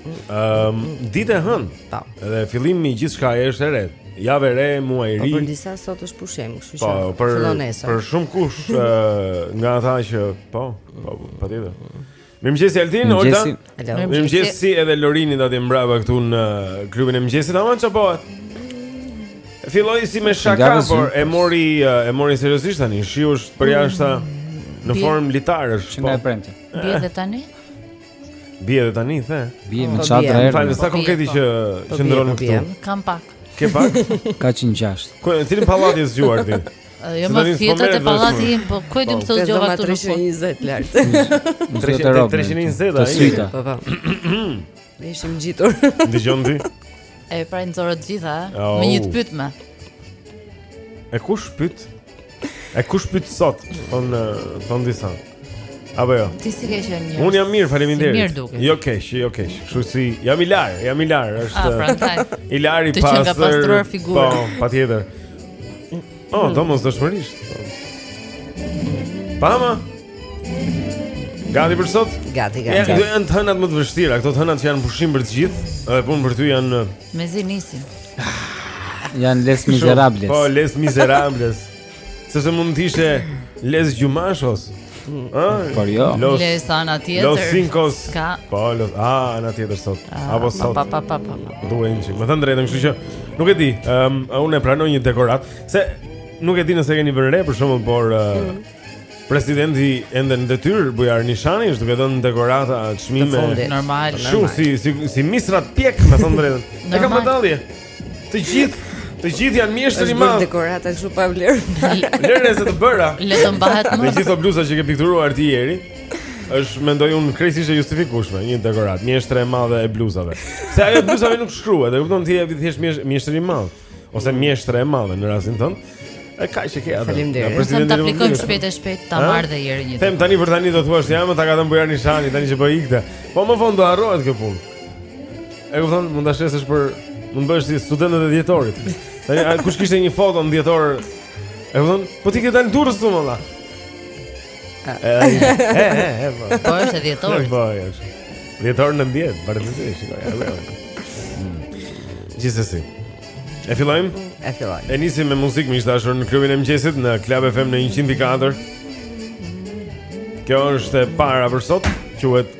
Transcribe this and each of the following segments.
Ëm, um, ditë e hënë. Po. Dhe fillimi, gjithçka është e re. Javë e re, muaj i po, ri. Po për disa sot është pushim, kështu që po, për, fillon nesër. Për shumë kush nga ata që po, po patjetër. Mirëmëngjes Altin, Olga. Mirëmëngjes si edhe Lorini, Dati mbrapa këtu në klubin e mëngjesit. Aman çapo. Filloi si me shaka, por e mori e mori seriozisht tani. Shiu është përjashta në formë litarësh. Që nga po. e premte. Bie dhe tani? Bie dhe tani the. Bie me çadra po, erë. Pa lë sa po, konkreti po. që qëndron këtu. Kam pak. Ke pak? Ka që në gjashtë. Ku në cilin pallat je zgjuar ti? Jo ma fjeta te pallati im, po ku e di, u zgjova këtu në fund. 320 lart. 320 ai. Syta. Po po. Ne ishim ngjitur. Dëgjon ti? E pra i nxore të gjitha, oh. me një të pytme. E kush pyet? E kush pyt sot? Thonë thonë disa. Apo jo. Ti si ke qenë mirë? Unë jam mirë, faleminderit. Si mirë dukesh. Jo keq, jo keq. Kështu si jam i larë, jam i larë, është. Ah, prandaj. I larë i pastër. Ti që ke pastruar figurën. Po, patjetër. Oh, mm. domosdoshmërisht. Pama. Gati për sot? Gati, gati. Ja, këto janë të hënat më të vështira, këto të hënat që janë pushim për të gjithë, edhe punë për ty janë Mezi nisin. Janë les miserables. Po les miserables. Sepse mund të ishte les gjumashos. Ëh? Por jo. Les ana tjetër. Los sinkos. Ka. Po los. Ah, ana tjetër sot. Ah, Apo sot. Pa pa pa pa. Duhen që. Me thënë të drejtën, kështu që nuk e di. Ëm, unë e pranoj një dekoratë se nuk e di nëse keni vënë re për shembull, por Presidenti ende në detyrë Bujar Nishani është duke dhënë dekorata, çmime. Normal. Shumë si si si misrat pjek, me thënë të drejtën. E ka medalje. Të gjithë Të gjithë janë mjeshtër i madh. Është dekorata kështu pa vlerë. Vlerë se të bëra. Le të mbahet mend. Me gjithë ato bluza që ke pikturuar ti Jeri, është mendoj unë krejtësisht e justifikueshme një dekoratë, mjeshtre e madhe e bluzave. Se ajo bluzave nuk shkruhet, e kupton ti, është thjesht mjeshtër i madh. ose mjeshtre e madhe në rastin tonë. E kaq e ke atë. Faleminderit. Do të aplikojmë shpejt e shpejt ta marr dhe unë një. Them tani për tani do thuash ja, ma ka dhënë Bujar Nishani tani që po ikte. Po më vonë do harrohet kjo punë. E kupton, mund ta shesësh për mund të bësh si studentët e dhjetorit. Tani kush kishte një foto në dhjetor? E kupton? Po ti ke dalë Durrës tu më dha. Po është dhjetor. Po është. Dhjetor në 10, vërtetësisht, shikoj. Mm. Gjithsesi. E fillojmë? E fillojmë. E nisim me muzikë miq të dashur në klubin e mëngjesit në Club FM në 104. Kjo është e para për sot, quhet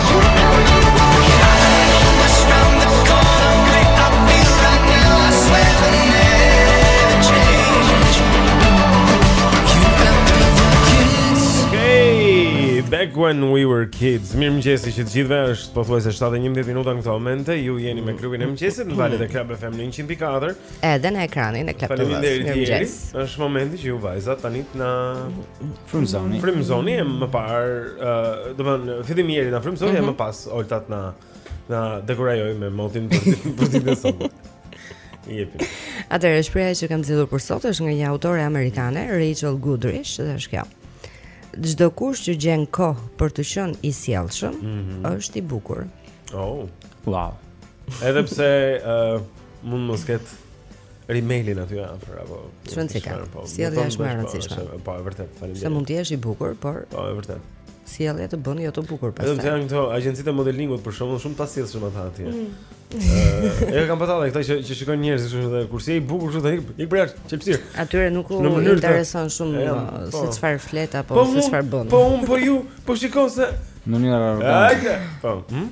Back when we were kids. Mirëmëngjesi të gjithëve. Është pothuajse 7 e 11 minuta në këtë moment. Ju jeni me klubin e mëngjesit në valët e Club FM 100.4. Edhe në ekranin e Club TV. Faleminderit Jeri. Është momenti që ju vajzat tani të na Frymëzoni. Frymëzoni e më parë, uh, do të thonë, fillimisht Jeri na frymëzon mm -hmm. e më mhm. pas Olta na na dekurajon me motin për ditën e sotme. Jepi. Atëherë shprehja që kam zgjedhur për sot është nga një autore amerikane, Rachel Goodrich, dhe është kjo. Çdokush që gjen kohë për t'u qenë i sjellshëm, mm -hmm. është i bukur. Oh, wow. Edhe pse uh, mund mos ketë Rimelin aty afër apo çfarë ka. Po, sjellja është më e rëndësishme. Po, e vërtetë, faleminderit. Se mund të jesh i bukur, por Po, e vërtetë. Sjellja të bën jo të bukur pastaj. Edhe te janë këto agjencitë e modelingut për shkakun shumë pasjellshëm shumë ata atje. Mm. Ëh, e kam patur këto që që shikojnë njerëz kështu dhe kur si i bukur kështu tani ik për jashtë, çelpsir. Atyre nuk u intereson shumë uh, se po. çfarë flet apo po se çfarë bën. Po unë po ju, po shikon se në mënyrë arrogante. Po. Hm?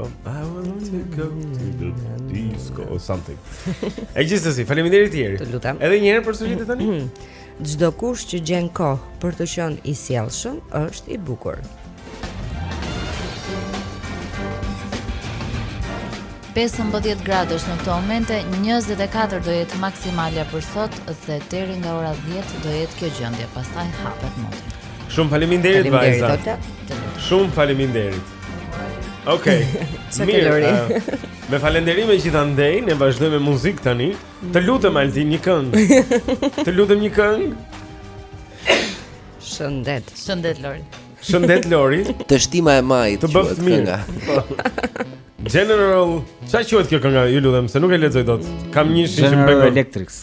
I want to go to the disco or something. E gjithsesi, faleminderit Jeri. Të lutem. Edhe një herë përsërite tani. Çdokush që gjen kohë për t'u qenë i sjellshëm është i bukur. 15 gradë është në këto momente, 24 do jetë maksimalja për sot dhe deri nga ora 10 do jetë kjo gjendje, pastaj hapet moti. Shumë faleminderit vajza. Shumë faleminderit. Okej. Okay. Mirë. Uh, me falënderime gjithandej, ne vazhdojmë me muzikë tani. Të lutem Altin një këngë. Të lutem një këngë. Shëndet. Shëndet Lori. Shëndet Lori. Teshtima e majit. Të bëftë mirë. General, sa quhet kjo kënga? Ju lutem, se nuk e lexoj dot. Kam një shish që bëj. Electrics.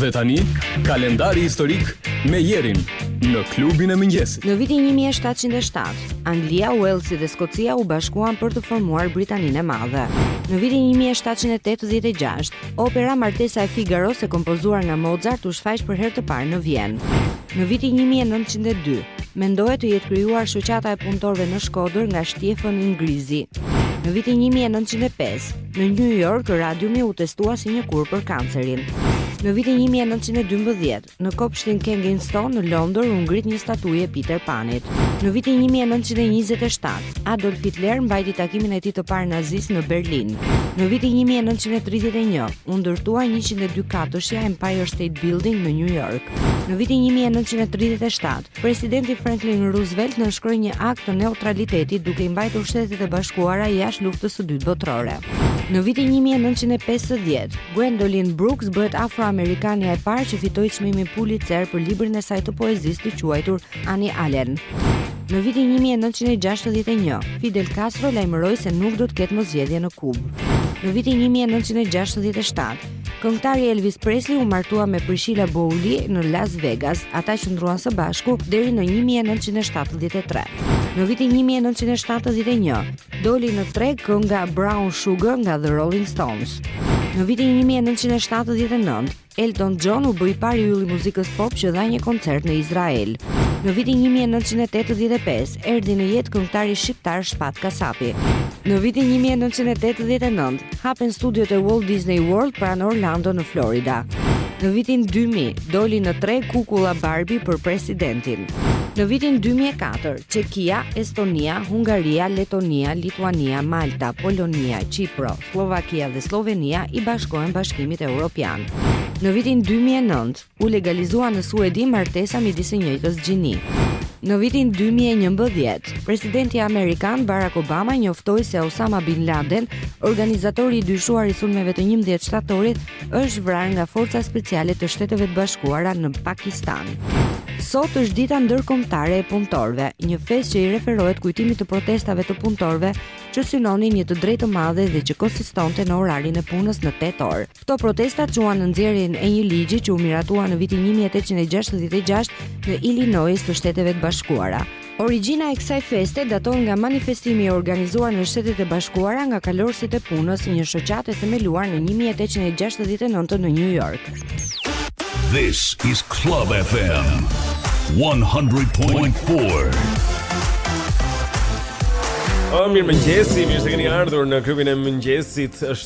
Dhe tani, kalendari historik me Jerin në klubin e mëngjesit. Në vitin 1707, Anglia, Uelsi dhe Skocia u bashkuan për të formuar Britaninë e Madhe. Në vitin 1786, opera Martesa e Figaros e kompozuar nga Mozart u shfaq për herë të parë në Vjenë. Në vitin 1902, mendohet të jetë krijuar Shoqata e Punëtorëve në Shkodër nga Shtjefën Ingrizi. Në vitin 1905, Në New York, radiumi u testua si një kurë për kancerin. Në vitin 1912, në kopshtin Kensington në Londër u ngrit një statujë e Peter Panit. Në vitin 1927, Adolf Hitler mbajti takimin e tij të parë nazist në Berlin. Në vitin 1931, u ndërtua 102 katëshja Empire State Building në New York. Në vitin 1937, Presidenti Franklin Roosevelt nënshkroi një akt të neutralitetit duke i mbajtur Shtetet e Bashkuara jashtë Luftës së Dytë Botërore. Në vitin 1950, Gwendolyn Brooks bëhet afroamerikania e parë që fitoi çmimin Pulitzer për librin e saj të poezisë të quajtur Annie Allen. Në vitin 1961, Fidel Castro lajmëroi se nuk do të ketë më zgjedhje në Kubë. Në vitin 1967, Këngëtari Elvis Presley u martua me Priscilla Beaulieu në Las Vegas. Ata qëndruan së bashku deri në 1973. Në vitin 1971 doli në treg kënga Brown Sugar nga The Rolling Stones. Në vitin 1979 Elton John u bë i pari yll i muzikës pop që dha një koncert në Izrael. Në vitin 1985 Erdhi në jetë këngëtari shqiptar Shpat Kasapi. Në vitin 1989 hapen studiot e Walt Disney World pranë Orlando në Florida. Në vitin 2000 doli në treg kukulla Barbie për presidentin. Në vitin 2004, Çekia, Estonia, Hungaria, Letonia, Lituania, Malta, Polonia, Qipro, Sllovakia dhe Sllovenia i bashkohen Bashkimit Evropian. Në vitin 2009, U legalizua në Suedi martesa midis së njëjtës gjini. Në vitin 2011, presidenti amerikan Barack Obama njoftoi se Osama bin Laden, organizatori i dyshuar i sulmeve të 11 shtatorit, është vrarë nga forca speciale të Shteteve të Bashkuara në Pakistan. Sot është dita ndërkombëtare e punëtorëve, një festë që i referohet kujtimit të protestave të punëtorëve që synonin një të drejtë të madhe dhe që konsistonte në orarin e punës në 8 orë. Këto protesta çuan në nxjerrjen e një ligji që u miratua në vitin 1866 në Illinois të Shteteve të Bashkuara. Origjina e kësaj feste daton nga manifestimi i organizuar në Shtetet e Bashkuara nga kalorësit e punës, një shoqatë e themeluar në 1869 në New York. This is Club FM 100.4. Oh, mirëmëngjesi, mirë se keni ardhur në klubin e mëngjesit. Është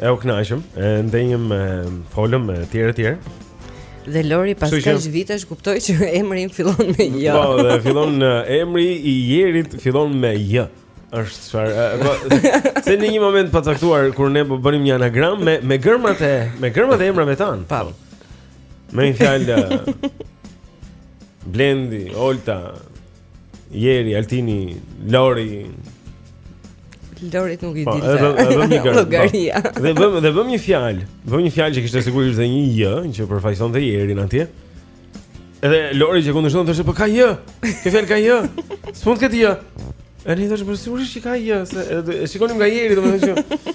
E u kënaqëm, e ndenjëm, e folëm etj etj. Dhe Lori pas Kështu që- kaq vitesh kuptoi që emri im fillon me J. Po, dhe fillon në emri i Jerit fillon me J. Është çfarë, e, po, se në një moment të pacaktuar kur ne po bënim një anagram me me germat e me germat e emrave tanë. Po. Me një fjalë e, Blendi, Olta, Jeri, Altini, Lori. Lori nuk i po, di. Edhe edhe një po. Bulgaria. Dhe vëm dhe vëm një fjalë. Vëm një fjalë që kishte sigurisht edhe një j që përfaqësonte Jerin atje. Edhe Lori që e kundërshton thoshte po ka j. Kjo fjalë ka j? S'mund të ketë j. Ani thoshte po sigurisht që ka j, se e shikonim nga Jeri domethënë që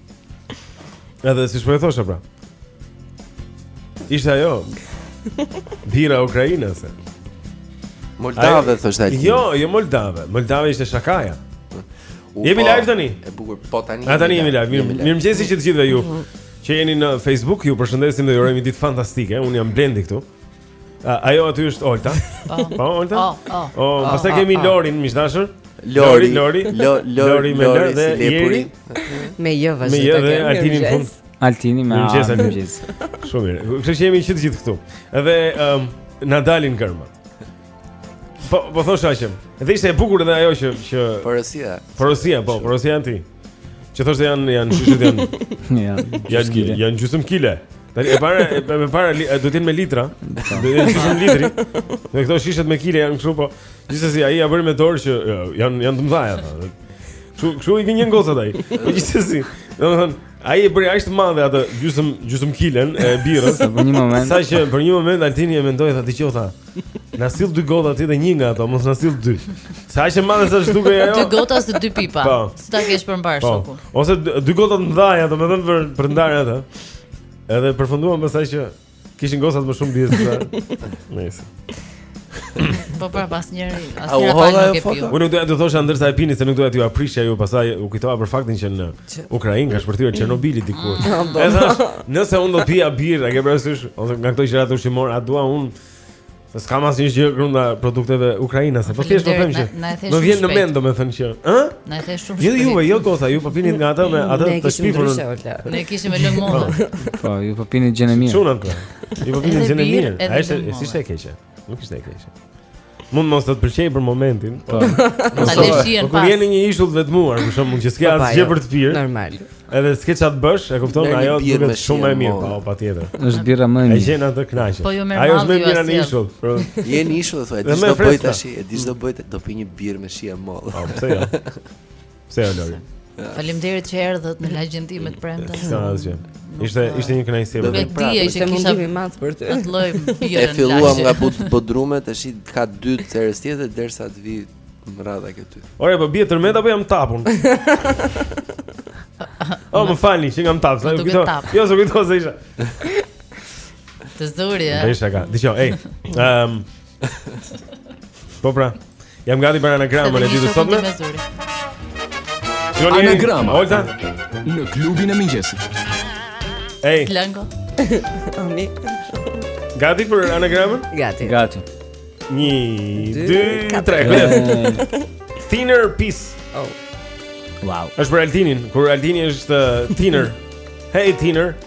Edhe si po e thosha pra Ishte ajo birra ukrainase Moldave thoshte Altini Jo, jo Moldave Moldave ishte shakaja U, Jemi po, live tani E bukur Po tani A tani jemi live Mirëmëngjesi që të gjithëve ju Që jeni në Facebook Ju përshëndesim dhe jurojmë i ditë fantastike Unë jam Blendi këtu Ajo aty është Olta. Po, po Olta. Po, po. O, oh, pastaj kemi Lorin, miq të dashur. Lori, Lori, Lori, Lori me Lori dhe Lepuri. Me jë vazhdon. Me jë dhe Altini në fund. Altini mëngjes, mëngjes. Shumë mirë. Kështu që jemi që të gjithë këtu. Edhe um, na dalin gërmat. Po, po thosh aqem. Dhe ishte e bukur edhe ajo që që Porosia. Porosia, po, porosia anti. Që thoshte janë janë shishet janë. Janë janë janë gjysëm kile. Tani e para e para, para do të jenë me litra. Do të jenë gjysëm litri. Dhe këto shishet me kile janë kështu po. Gjithsesi ai ja bëri me dorë që janë janë të mëdha ato. Kështu kështu i vinin gocat ai. Po gjithsesi, domethënë Ai e bëri aq të madhe atë gjysëm gjysëm kilen e birrës. Sa për një moment. Saqë për një moment Altini e mendoi tha dëgjoj tha. Na sill dy gota ti dhe një nga ato, mos na sill dy. Se aq e madhe sa dukej ajo? Dy gota ose dy pipa. Po. Si ta kesh për mbarë po. shoku? Ose dy gota të mëdha, domethënë për për ndarë atë. Edhe përfunduam pasaj që kishin gocat më shumë bie se sa. Nice. Po pra asnjëri, asnjëra nuk e piu. Unë nuk doja të thosha ndërsa e pini se nuk doja t'jua prishja ju, pastaj u kujtova për faktin që në Ukrainë ka shpërthyer Çernobili diku. Edhe nëse unë do të pija birrë, a ke parasysh ose nga këto gjërat ushqimore, a dua unë Se s'kam asnjë gjë kundra produkteve ukrainase, po thjesht po them që më vjen në mend domethënë që, ë? Na e the shumë. Jo juve, jo goca, ju po pini nga ato me ato të shpifur. Ne kishim lëng molle. Po, ju po pini gjën e mirë. Çunat. Ju po pini gjën e mirë. A është, si është e keqe? Nuk ishte e keqe. Mund mos të të pëlqej për momentin. Po. Ta lëshien po, pas. Kur je në një ishull të vetmuar, për shembull, që s'ke po, asgjë jo, për të pirë. Normal. Edhe s'ke ça të bësh, e kupton? Ajo duket shumë më e mirë, po, patjetër. Është birra më e mirë. E gjen atë kënaqje. Po jo më Ajo është më mirë në ishull. Je në ishull thotë, ti do bëj tash, ti do bëj do pi një birrë me shije molle. Po, pse jo? Pse jo Lori? Faleminderit që erdhët në lagjen time të premten. Sa asgjë. Ishte ishte një kënaqësi e vërtetë. Pra, ishte një mundësi i madh për të. Atë lloj bie. E filluam nga bodrumet, tash i ka dy herë tjetër derisa të vijë radha këtu. Ore, po bie tërmet apo jam tapë unë? Oh, më falni, që nga më tapë, sa ju kujto. Jo, s'u kujto se isha. Të zuri, eh. Bëj shaka. Dëgjo, ej. Ehm, Po pra. Jam gati për anagramën e ditës së sotme. Anagrama. Ojta në klubin e mëngjesit. Ej. Klango. Ami. Gati për anagramën? Gati. Gati. 1 2 3. Thinner piece. Oh. Wow. Është për Altinin, kur Altini është uh, thinner. Hey thinner.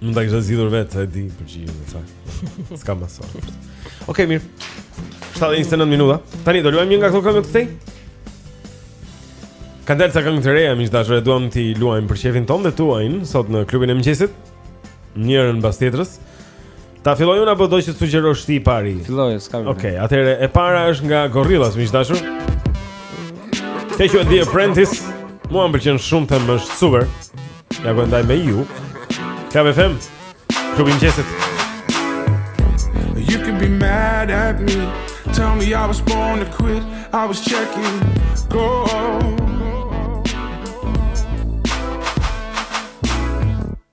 Mund ta kisha zgjidhur vetë, e di përgjigjen e saj. S'ka më sa. Okej, mirë. 7:29 minuta. Tani do luajmë një nga këto këngët këtej. Ka dalë ca këngë të reja, miq të dashur, e duam t'i luajmë për qejfin tonë dhe tuajin sot në klubin e mëngjesit. Njërën mbas tjetrës. Ta filloj unë apo do që të sugjerosh ti i pari? Filloj, s'ka problem. Okej, okay, atëherë e para është nga Gorillaz, miq të dashur. Dhe quhet The Apprentice, mua më pëlqen shumë them është super. Ja ku e ndaj me ju. Ka me fem. Ku vjen jesë? You can be mad at me. Tell me I was born to quit. I was checking. Go.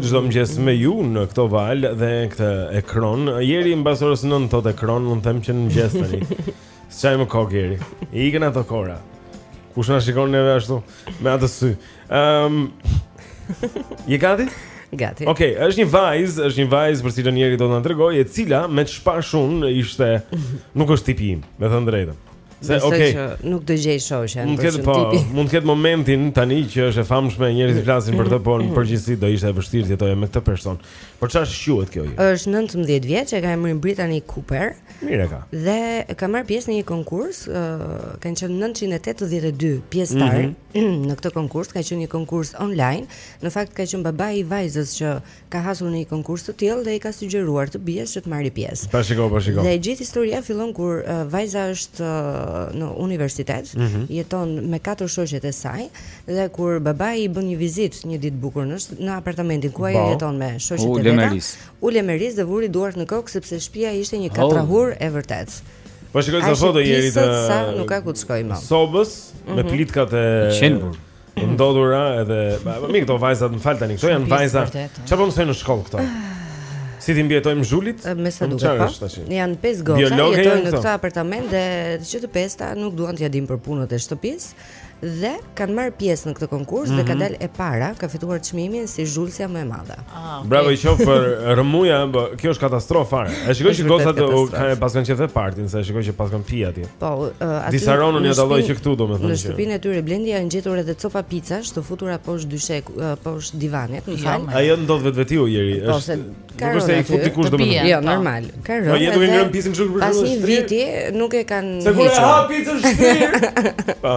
Çdo mëngjes me ju në këto valë dhe këtë ekran. Jeri mbas orës 9 thotë ekran, mund të them që në mëngjes tani. S'ka më kokë Jeri. I ikën ato kora. Kush na shikon neve ashtu me atë sy. Ehm. Um, je gati? Gati. Okej, okay, është një vajzë, është një vajzë për të cilën Jeri do të na tregojë, e cila me çfarë shoh unë ishte nuk është tipi im, me thënë të drejtën. Se Besoj okay. që nuk do gjej shoqen. Mund të ketë po, mund të ketë momentin tani që është e famshme, njerëzit mm. flasin për të, por në mm. përgjithësi do ishte e vështirë të jetoje me këtë person. Për çfarë shquhet kjo Jeri? Është 19 vjeç, e ka emrin Brittany Cooper. Mirë ka. Dhe ka marrë pjesë në një konkurs, uh, kanë qenë 982 pjesëtarë mm -hmm. në këtë konkurs, ka qenë një konkurs online. Në fakt ka qenë babai i vajzës që ka hasur në një konkurs të tillë dhe i ka sugjeruar të bijës që të marrë pjesë. Pa shiko, pa shiko. Dhe e gjithë historia fillon kur uh, vajza është uh, në universitet, mm -hmm. jeton me katër shoqet e saj dhe kur babai i bën një vizitë një ditë të bukur në në apartamentin ku ajo jeton me shoqet e veta. U lemeris dhe vuri duart në kokë sepse shtëpia ishte një katrahurë e vërtetë. Po shikoj ca foto Jeri pisa nuk ka ku të shkojë më. Sobës mm -hmm. me mhm. plitkat e qelbur. Ndodhura edhe mirë këto vajzat më fal tani, këto janë vajza. Çfarë po mësojnë në shkollë këto? Si t'i mbijetojmë zhulit? Me sa duket po. Janë 5 goca, jetojnë në këtë apartament dhe që të pesta nuk duan t'ia dinë për punët e shtëpisë Dhe kanë marrë pjesë në këtë konkurs dhe ka mhm. dalë e para, ka fituar çmimin si zhulsja më e madhe. Ah, okay. Bravo i qoftë për rrëmujën, po kjo është katastrofë fare. E shikoj që gocat kanë pas kanë qenë party, se e shikoj që paskan pi aty. Po, aty. Disaronnon ia dalloj që këtu domethënë. Në shtëpinë e tyre Blendi janë gjetur edhe copa picash të futura poshtë dyshek, poshtë divanit, më jo, fal. Ajo ndodh vetvetiu Jeri, po, është. Nuk është se i fut dikush domethënë. Jo, po. normal. Ka rënë. Po jetë duke ngrënë picën kështu për shkak të shtrirë. Pas një viti nuk e kanë. Se kur e ha picën shtrirë. Po.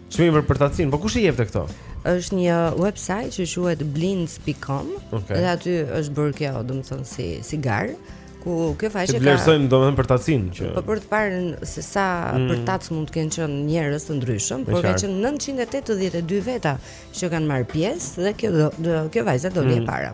Çmimi për përtacin, po kush i jepte këto? Është një website që quhet blinds.com okay. dhe aty është bërë kjo, domethënë si si garë ku kjo faqe ka. Të vlerësojmë domethënë përtacin që. Po për të parë se sa mm. përtac mund të kenë qenë njerëz të ndryshëm, por ka qenë 982 veta që kanë marrë pjesë dhe kjo do, do kjo vajza do vjen mm. para.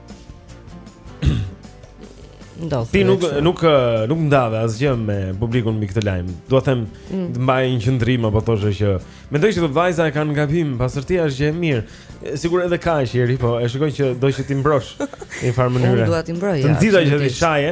Ndoshta. Ti nuk nuk nuk ndave asgjë me publikun mbi këtë lajm. Dua të them mm. të mbaje një qëndrim apo të thoshe që mendoj që këto vajza e kanë gabim, pastërtia është gjë e mirë. Sikur edhe ka qeri, po e shikoj që do që t'i mbrosh në një farë mënyre. Unë dua t'i mbroj. Të nxita që t'i shaje.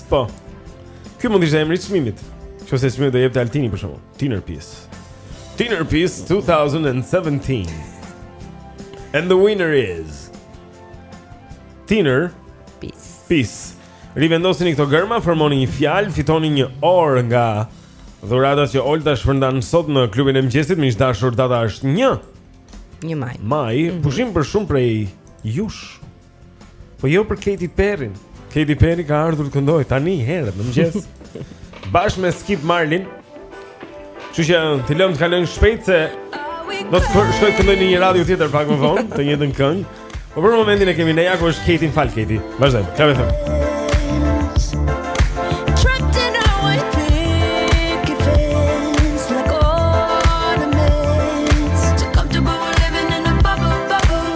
Po. Ky mund të ishte emri i çmimit. Qoftë se çmimin do jepte Altini për shkakun. Tiner Piece. Tiner Piece 2017. And the winner is Tiner Piece. Piece. Rivendosini këto gërma, formoni një fjalë, fitoni një orë nga dhuratat që Olta shpërndan sot në klubin e mëngjesit, miq të dashur, data është 1 1 maj. Maj, mm -hmm. pushim për shumë prej jush. Po jo për Katy Perry. Katy Perry ka ardhur të këndojë tani herët në mëngjes. Bashkë me Skip Marlin. Kështu që t'i lëmë të kalojnë shpejt se do të shkojë të këndojë në një radio tjetër pak më vonë, të njëjtën këngë. Po për momentin e kemi ne ja ku është Katy Na fal Katy. Vazhdojmë. Çfarë them?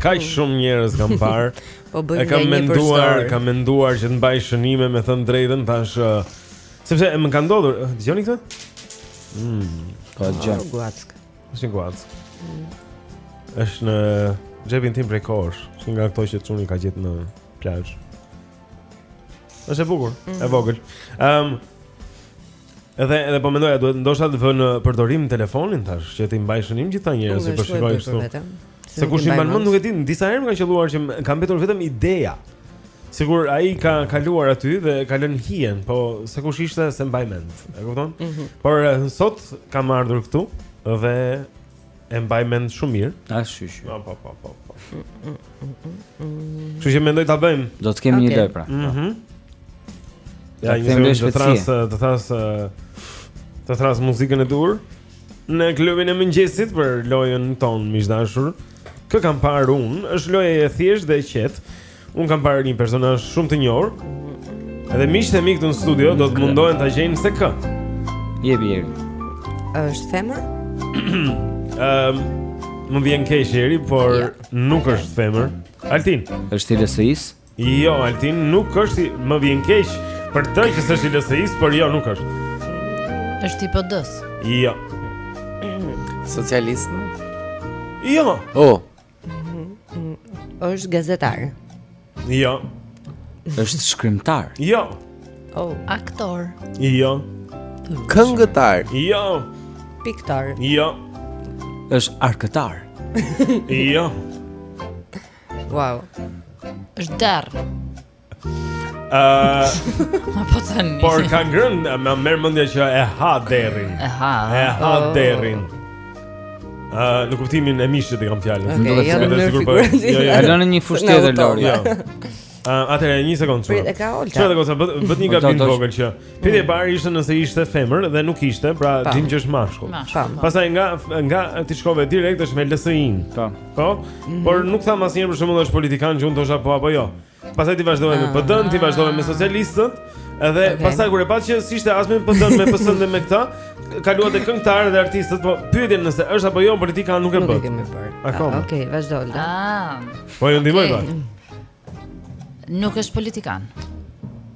Kaq mm. shumë njerëz kam parë. Po bëj një kam menduar, kam menduar që të mbaj shënime me thënë të drejtën, thashë sepse më ka ndodhur, dëgjoni këtë? Mm, ka ah, gjë. Guaskë. Është një guaskë. Mm. Është në xhepin tim prej kohësh, që nga ato që çuni ka gjetë në plazh. Është e bukur, mm. e vogël. Ehm um, Edhe edhe po mendoja duhet ndoshta të vë në përdorim telefonin thashë që t'i mbaj shënim gjithë ata njerëz që po shikoj kështu. Se kush i mban mend nuk e di, disa herë më ka qëlluar që ka mbetur vetëm ideja. Sikur ai ka kaluar aty dhe ka lënë hijen, po se kush ishte s'e mbaj mend. E kupton? Mm -hmm. Por eh, sot kam ardhur këtu dhe E mbaj mend shumë mirë. A shysh. Po po po po. po. Kështu që mendoj ta bëjmë. Do të kemi një lojë pra. Mhm. Ja, një sekondë të thras, të thras të thras muzikën e duhur në klubin e mëngjesit për lojën tonë miq të dashur. Kë kam parë unë, është lojë e thjeshtë dhe e qetë. Unë kam parë një personazh shumë të njohur. Edhe miqtë e mi këtu në studio do të mundohen ta gjejnë se kë. Je bjer. Është femër? Ehm, më vjen keq Eri, por ja. nuk është femër. Altin. Është i LSI-s? Jo, Altin nuk është, më vjen keq për ty që s'është i LSI-s, por jo, nuk është. Është i PD-s. Jo. Socialist? Jo. Oh. Është gazetar. Jo. Është shkrimtar. Jo. Oh, aktor. Jo. Këngëtar. Jo. Piktor. Jo. Është arkëtar. Jo. Wow. Është derr. Ëh. Ma po tani. Por ka ngrën, më merr mendja që e ha derrin. E ha. E ha oh. derrin. Ëh, në kuptimin e mishit e kam fjalën. Okay, do të thotë se sigur po. Jo, jo, jo. në një fushë tjetër Lori. Jo. Ëh, atëherë një sekondë. Prit, e ka olta. Çfarë do të thotë? Bëtë një gabim të vogël që. Pyetja e parë ishte nëse ishte femër dhe nuk ishte, pra dim që është mashkull. Pastaj nga nga ti shkove direkt është me LSI-n. Po. Po. Mhm. Por nuk tham asnjëherë për shembull është politikan që unë të thosha po apo jo. Pastaj ti vazhdove me ah. PD-n, ti vazhdove me socialistët, edhe okay. pastaj kur e pa që s'ishte as me PD-n me PS-n dhe me këta, kaluat te këngëtarët dhe artistët, po pyetjen nëse është apo jo politikan nuk e bëtë. Nuk e kemi bërë. Akoma. Ah, okej, okay, vazhdo. Ah. Po ju ndihmoj okay. Nuk është politikan.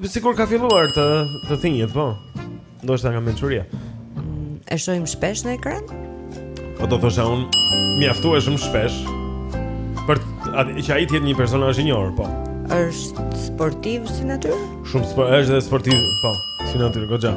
Sikur ka filluar të të thinjet, po. Ndoshta nga mençuria. Mm, e shohim shpesh në ekran? Po do thosha unë mjaftueshëm shpesh për atë që ai të jetë një personazh i njohur, po. Është sportiv si natyrë? Shumë sportiv, është edhe sportiv, po, si natyrë goxha.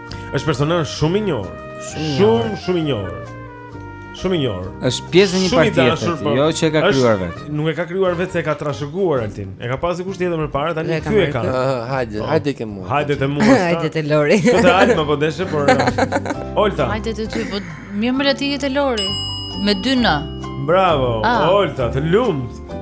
Është personazh shumë i njohur. Shumë shumë i njohur. Shumë i njohur. Është pjesë e një partie, po. jo që e ka krijuar vetë. Nuk e ka krijuar vetë, e ka trashëguar Altin. E ka pasur kush tjetër më parë, tani ky e ka. Hajde, po. hajde ke mua. Hajde te mua. Hajde te Lori. Po të hajmë po deshë por. Olta. Hajde te ty, po mirë më lati te Lori me dy në. Bravo, ah. Olta, të lumtë.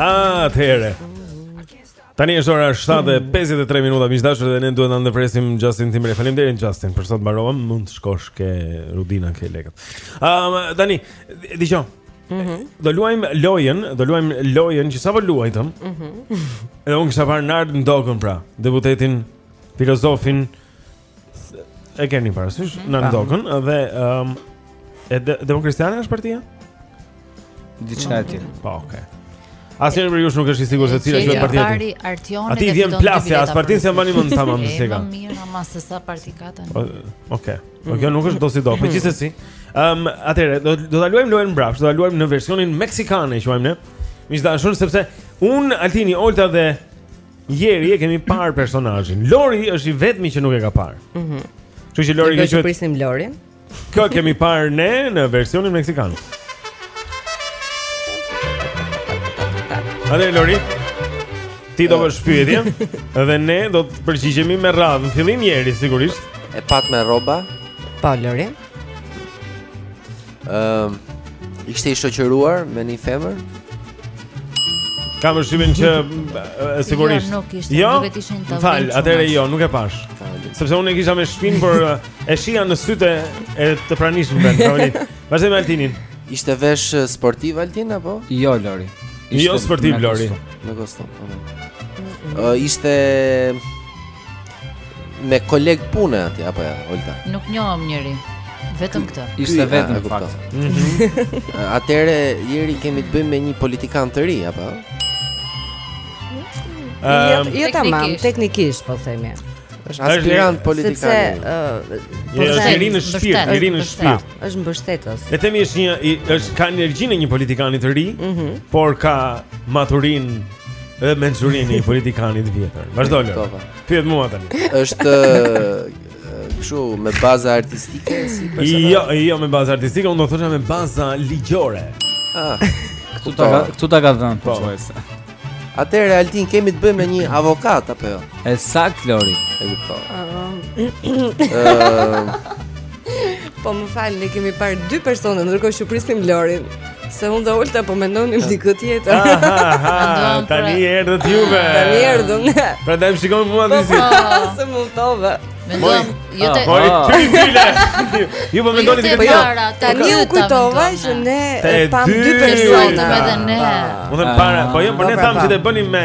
Ah, atëherë. Tani është ora 7:53 minuta, miq të dashur, dhe ne duhet ta ndërpresim Justin Timberlake. Faleminderit Justin, për sot mbarove, mund të shkosh ke Rudina ke lekët. Ëm, um, tani, dëgjoj. Mhm. Mm do luajm lojën, do luajm lojën që sapo luajtëm. Mhm. Mm Edhe unë kisha parë Nard Ndokën pra, deputetin, filozofin, e keni parasysh mm -hmm. në Ndokën dhe ëm um, e de demokristiane është partia? Diçka e tillë. Po, okay. Asnjëri prej jush nuk është i sigurt se cila është partia. Atëherë Artioni. Aty vjen plasja, as partinë s'e mbani mend tamam se sa ka. Më mirë ama se sa parti ka tani. Po, okej. Po kjo nuk është dosi do, por gjithsesi. Ëm, atëre do do ta luajmë lojën mbrapsht, do ta luajmë në versionin meksikan e quajmë ne. Miq të dashur sepse un Altini Olta dhe Jeri e kemi parë personazhin. Lori është i vetmi që nuk e ka parë. Mhm. Mm Kështu që Lori që prisnim Lorin. Kë kemi parë ne në versionin meksikan. Hajde Lori. Ti do bësh pyetje dhe ne do të përgjigjemi me radhë. Në fillim Jeri sigurisht. E pat me rroba. Po Lori. Ëm ishte i shoqëruar me një femër? Kam dyshimin që e sigurisht. Jo, nuk ishte, jo? nuk e kishin të. Fal, atëre jo, nuk e pash. Sepse unë e kisha me shpinë, por e shija në sytë e të pranishëmve, Kaolit. Vazhdim me Altinin. Ishte vesh sportiv Altin apo? Jo, Lori. Jo ishte jo sportiv Lori. Me kostum. Po. Ë ishte me koleg pune aty apo ja, jo, Olta. Nuk njohëm njëri. Vetëm këtë. Ishte vetëm në fakt. Mhm. Atëre Jeri kemi të bëjmë me një politikan të ri apo? Ëm, jo tamam, teknikisht po themi. Është aspirant politikan. Sepse ë po është i ri në shpirt, i ri në shpirt. Është mbështetës. Le të themi është një është ka energjinë e një politikani të ri, mhm. por ka maturinë Edhe mençurinë e politikanit të vjetër. Vazhdo Lori. Pyet mua tani. Është kështu me baza artistike si personazh? Jo, jo me baza artistike, unë do thosha me baza ligjore. Ah. Këtu ta ka, këtu ta ka dhënë po. thuajse. Atëherë Altin kemi të bëjmë me një avokat apo jo? E saktë Lori, e kuptoj. Ëh. Po më fal, ne kemi parë dy persona ndërkohë që prisnim Lorin. Se unë dhe Olta po mendonim dikë tjetër. Aha, tani erdhët juve. Tani erdhëm. Pra dajmë shikojmë mua po, disi. Po. Se më tove. Mendoj, jo ah, te. Po ti dile. Ju po mendoni ti. Po jo, tani u kujtova që ne i pam dy persona edhe ne. Ah. Unë them para, po jo, po ne thamë që të bënim me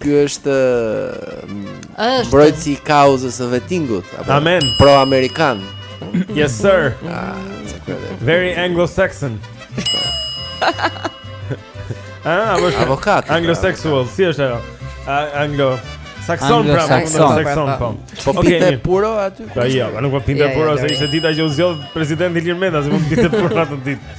Ky është është mbrojtësi i kauzës së Vettingut apo Amen. pro amerikan. Yes sir. Ah, Very anglo-saxon. Ah, apo është avokat. Pra. Anglo-sexual, si është ajo? Anglo Saxon pra, Saxon pra, pra. Po pinte puro aty. Po jo, nuk po pinte puro se ishte dita që u zgjodh presidenti Ilir Meta, se po pinte puro atë ditë.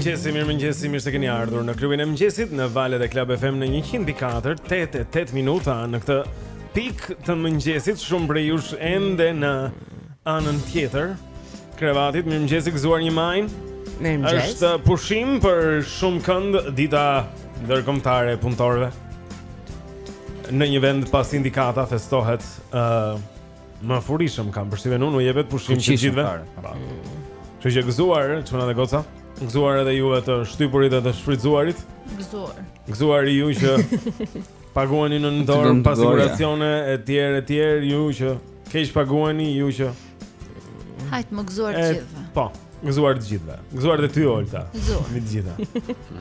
mëngjesi, mirë mëngjesi, mirë se keni ardhur në klubin e mëngjesit në valët e Club FM në 104.4, 8 e 8 minuta në këtë pikë të mëngjesit, shumë prej jush ende në Anën tjetër, krevatit, mirë mëngjesi gëzuar një majin. Mirë mëngjesi. Është pushim për shumë kënd dita ndërkombëtare punëtorëve. Në një vend pa sindikata festohet uh, më furishëm kam përshtypjen unë, u jepet pushim të gjithëve. Kështu që gëzuar, çuna dhe goca, gëzuar edhe juve të shtypurit dhe të shfrytëzuarit. Gëzuar. Gëzuar ju që... Paguheni në dorë pa siguracione etj etj ju që keqpaguheni ju që Hajt mo gëzuar të gjithëve. Po, gëzuar të gjithëve. Gëzuar dhe ty Olta. Me të gjitha.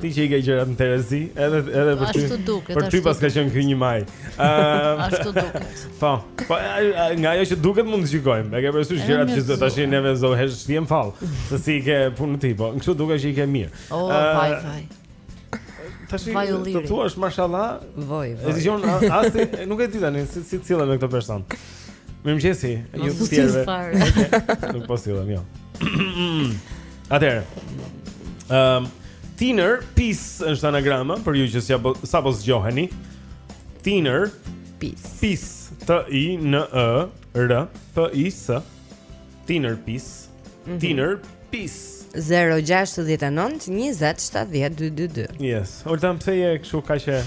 Ti që i ke gjërat në terezi, edhe edhe për ty. Ashtu duket. Për ty paska qenë ky një maj. Ëm. Ashtu duket. Po. Po nga ajo që duket mund të gjykojmë. E ke parasysh gjërat që do tash nervozohesh ti më fal. Se si ke punën ti po. Kështu duket që i ke mirë. Oh, vaj vaj. Tashi do thuash është mashallah. Voj, voj. Edhe si janë këta, nuk e di tani si sillem me këtë person. Mirëmëngjesi, ju të gjithëve. Nuk po sillem jo. Atëherë. Ehm, um, Tiner Pis është anagrama për ju që sapo sapo zgjoheni. Tiner Pis. Pis T I N E R P I S. Tiner Pis. Mhm. Tiner Pis 0-6-19-27-12-2 Yes Olta më pse je kështu ka që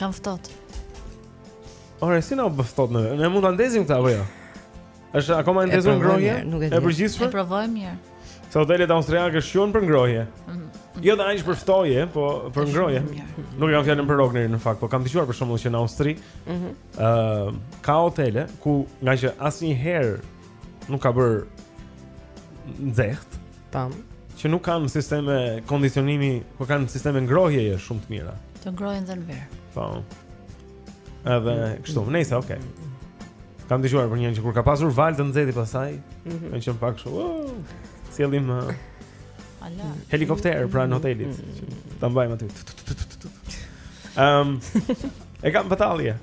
Kam ftohtë Ore, si na u bë ftohtë në Ne mund të ndezim këta, apo jo? është akoma ndezur ngrohja? Nuk e di E përgjithshme? E provojmë mirë Se hotelet austriake shquhen për ngrohje mhm. Jo dhe aq për ftohje, po për ngrohje Nuk e kam fjalën për Rognerin në fakt Po kam dëgjuar për shumë që në Austri uh, Ka hotele ku ngaqë asnjëherë nuk ka bërë nxehtë. Tam. Që nuk kanë sisteme kondicionimi, po kanë sisteme ngrohjeje shumë të mira. Të ngrohin dhe në verë. Po. Edhe kështu, mm. nejse, okay. Kam dëgjuar për njërin që kur ka pasur valë të nxehti pastaj, mm -hmm. kanë qenë pak kështu. Sjellim uh, helikopter pranë hotelit. Mm. Ta mbajmë aty. Ehm. Um, e kam batalje.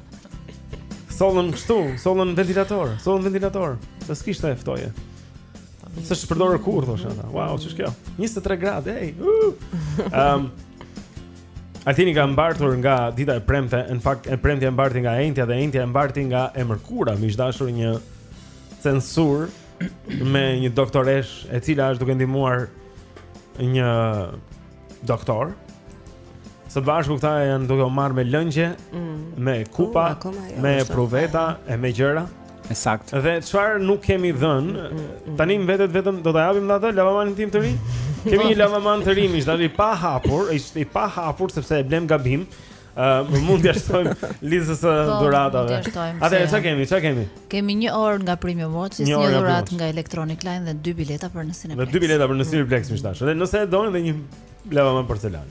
Sollën këtu, sollën ventilator, sollën ventilator. Sa s'kishte e ftoje. S'është përdorur kurrë thosh ata. Wow, ç'është kjo? 23 gradë, ej. Ehm. Altini ka mbartur nga dita e premte, në fakt e premtja e mbarti nga e enjtja dhe e enjtja e mbarti nga e mërkura, miq të dashur një censurë me një doktoresh e cila është duke ndihmuar një doktor. Së bashku këta janë duke u marrë me lëngje, mm. me kupa, uh, jo, me pruveta e me gjëra. E saktë. Dhe çfarë nuk kemi dhënë, mm, mm, mm. tani mbetet vetëm do ta japim atë lavamanin tim të ri. Kemi një lavaman të ri, miq, të pahapur, është i pahapur sepse e blemë gabim. Më mund t'ia shtojmë listës së po, dhuratave. Atëherë çka kemi, çka kemi? Kemi një orë nga Prime Awards, një dhuratë nga Electronic Line dhe dy bileta për në Cineplex. Dhe dy bileta për në Cineplex miq të dashur. Dhe nëse e doni dhe një lavaman porcelan.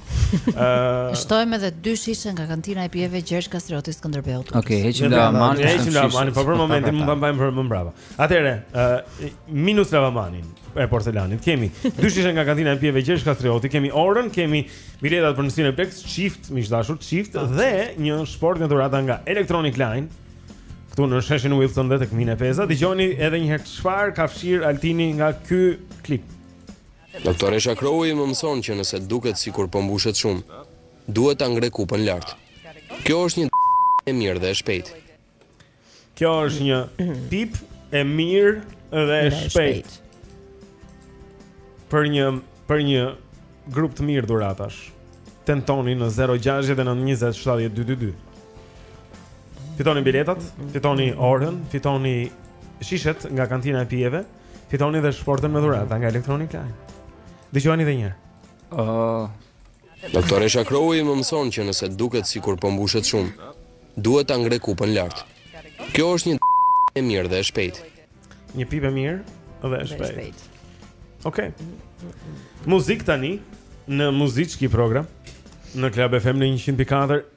Ë shtojmë edhe dy shishe nga kantina e pijeve Gjergj Kastrioti Skënderbeu. Okej, heqim lavamanin, heqim lavamanin, po për momentin mund ta mbajmë për më mbrapa. Atëherë, uh, minus lavamanin e porcelanit. Kemi dy shishe nga kantina e pijeve Gjergj Kastrioti, kemi orën, kemi biletat për në Cineplex, çift, miq të dashur, çift dhe një shportë me dhurata nga Electronic Line. Këtu në sheshin Wilson dhe tek Mina Peza, dëgjoni edhe një herë çfarë ka fshirë Altini nga ky klip. Doktoresha Crowe më mëson që nëse duket sikur po mbushet shumë, duhet ta ngre kupën lart. Kjo është një e mirë dhe e shpejtë. Kjo është një pip e mirë dhe e shpejtë. Për një për një grup të mirë dhuratash. Tentoni në 0692070222. Fitoni biletat, fitoni orën, fitoni shishet nga kantina e pijeve, fitoni dhe shportën me dhurata nga Electronic Line. Dëgjoni edhe një herë. Ëh, uh, Doktoresha Crowe më mëson që nëse duket sikur po mbushet shumë, duhet ta ngre kupën lart. Kjo është një e mirë dhe e shpejtë. Një pip e mirë dhe e shpejtë. Okej. Okay. Muzikë tani në Muzicki program në Club FM në 104.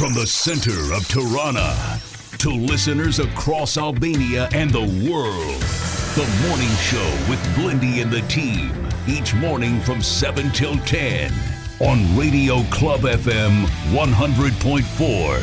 from the center of Tirana to listeners across Albania and the world. The morning show with Blendi and the team, each morning from 7 till 10 on Radio Club FM 100.4.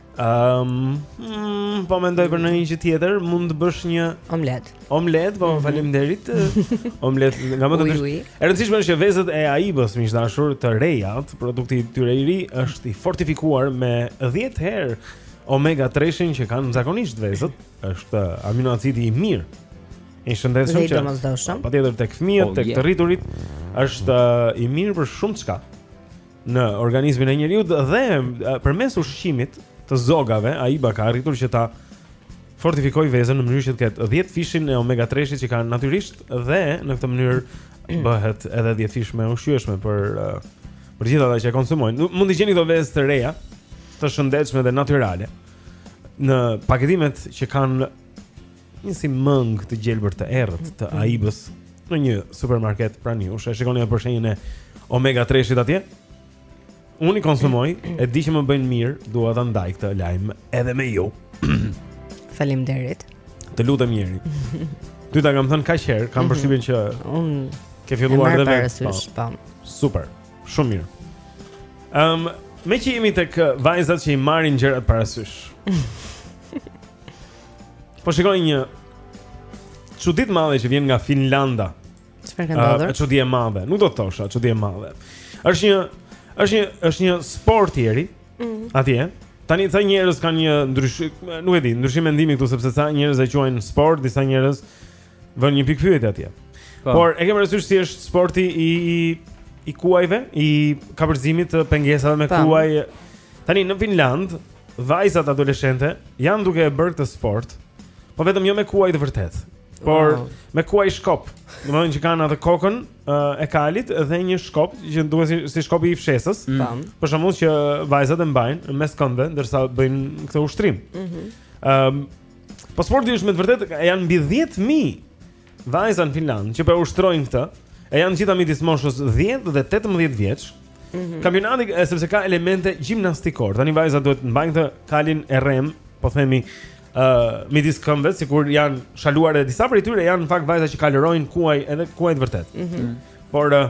Ehm, um, po mendoj për ndonjë gjë tjetër, mund të bësh një omlet. Omlet, po mm -hmm. faleminderit. omlet, nga më të mirët. E rëndësishme është që vezët e AIBA-s, miq të dashur, të rejat, produkti i tyre i ri është i fortifikuar me 10 herë omega 3-shin që kanë zakonisht vezët, është aminoacidi i mirë. I shëndetshëm që. Patjetër tek fëmijët, oh, tek të rriturit është i mirë për shumë çka. në organizmin e njeriut dhe përmes ushqimit të zogave, Aiba ka arritur që ta fortifikojë vezën në mënyrë që të ketë 10 fishin e omega 3-shit që kanë natyrisht dhe në këtë mënyrë mm. bëhet edhe 10 fish më e ushqyeshme për uh, për gjithë ata që e konsumojnë. Mund t'i gjeni këto vezë të reja, të shëndetshme dhe natyrale në paketimet që kanë Një si mëngë të gjelbër të errët të mm. Aibës në një supermarket pranë jush. E shikoni për shenjën e omega 3-shit atje? Unë i konsumoj, e di që më bëjnë mirë, dua ta ndaj këtë lajm edhe me ju. Faleminderit. Të lutem Jeri. Ty ta kam thënë kaq herë, kam mhm. përshtypjen që e ke filluar edhe vetë. Po. po. Super. Shumë mirë. Ehm, um, meqë jemi tek vajzat që i marrin gjërat parasysh. Po shikoj një çudi të madhe që vjen nga Finlanda. Çfarë ka ndodhur? Është çudi e madhe. Nuk do të thosha çudi e madhe. Është një është një është një sport i ri. Mm. Atje. Tani ca njerëz kanë një ndryshim, nuk e di, ndryshim mendimi këtu sepse ca njerëz e quajnë sport, disa njerëz Vënë një pikë pyetje atje. Po. Por e ke parasysh si është sporti i i, i kuajve, i kapërzimit të pengesave me Tam. kuaj. Tani në Finland, vajzat adoleshente janë duke e bërë këtë sport, po vetëm jo me kuaj të vërtetë, por wow. me kuaj shkop. Domethënë që kanë atë kokën uh, e kalit dhe një shkop që duket si, si shkopi i fshesës. Mm. Për shembull që vajzat e mbajnë në mes këmbëve ndërsa bëjnë këtë ushtrim. Mhm. Mm um, Po sporti është me të vërtetë janë mbi 10000 vajza në Finland që po e ushtrojnë këtë. E janë të gjitha midis moshës 10 dhe 18 vjeç. Mm -hmm. Kampionati sepse ka elemente gjimnastikore. Tani vajzat duhet të mbajnë këtë kalin e rremë, po themi ë uh, midis këmbëve, sikur janë shaluar edhe disa prej tyre janë në fakt vajza që kalërojnë kuaj edhe kuaj të vërtetë. Mm -hmm. Por uh,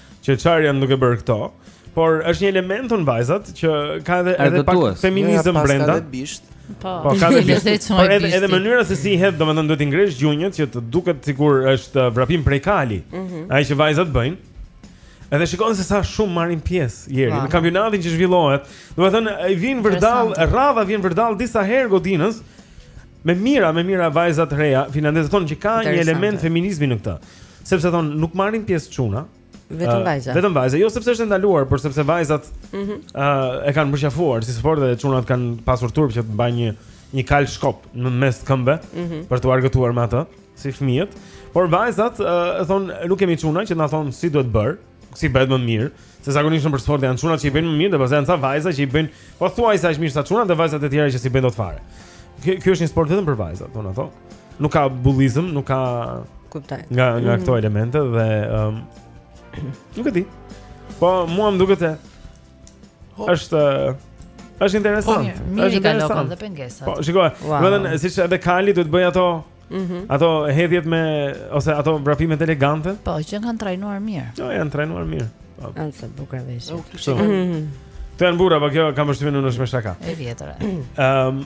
Që çfarë janë duke bërë këto? Por është një element thonë vajzat që ka edhe edhe pak feminizëm brenda. Po, po ka edhe bisht. Por edhe edhe mënyra se si i hedh, domethënë duhet t'i ngresh gjunjët që të duket sikur është uh, vrapim prej kali. Mm -hmm. Ai që vajzat bëjnë. Edhe shikoni se sa shumë marrin pjesë Jeri në kampionatin që zhvillohet. Domethënë i vjen vërdall, radha vjen vërdall disa herë godinës. Me mijëra, me mijëra vajza të reja, finlandezet thonë që ka një element feminizmi në këtë. Sepse thonë nuk marrin pjesë çuna. Vetëm uh, vajza. Vetëm vajza, jo sepse është e ndaluar, por sepse vajzat ëh mm -hmm. uh, e kanë përqafuar si sport dhe çunat kanë pasur turp që të mbajnë një një kalë shkop në mes këmbëve mm -hmm. për t'u argëtuar me atë si fëmijët. Por vajzat uh, thonë nuk kemi çuna që të na thonë si duhet bërë. si bëhet më mirë, se zakonisht nëpër sport janë çuna që i bëjnë më mirë dhe pastaj janë ca vajza që i bëjnë pothuajse aq mirë sa çunat dhe vajzat e tjera që s'i bëjnë dot fare. Ky ky është një sport vetëm për vajzat, thonë ato. Nuk ka bullizëm, nuk ka kupton. Nga nga këto mm. elemente dhe ëm um, nuk e di. Po mua më duket se është është interesant. Po, është interesant dhe pengesat. Po, shikoj. Wow. Domethënë siç edhe Kali duhet bëj ato Mm -hmm. Ato hedhjet me ose ato vrapimet elegante? Po, që kanë trajnuar mirë. Jo, janë trajnuar mirë. Po. Janë të bukura. Kështu. Mhm. Të janë burra, po kjo kam përshtypjen është me shaka. E vjetër. Ehm.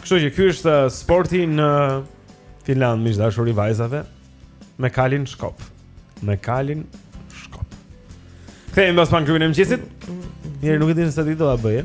Kështu që ky është uh, sporti në Finland, miq të dashur, i vajzave me kalin shkop. Me kalin shkop. Kthehemi pas bankomatit të mëngjesit. Mirë, nuk e di nëse ti do ta bëje.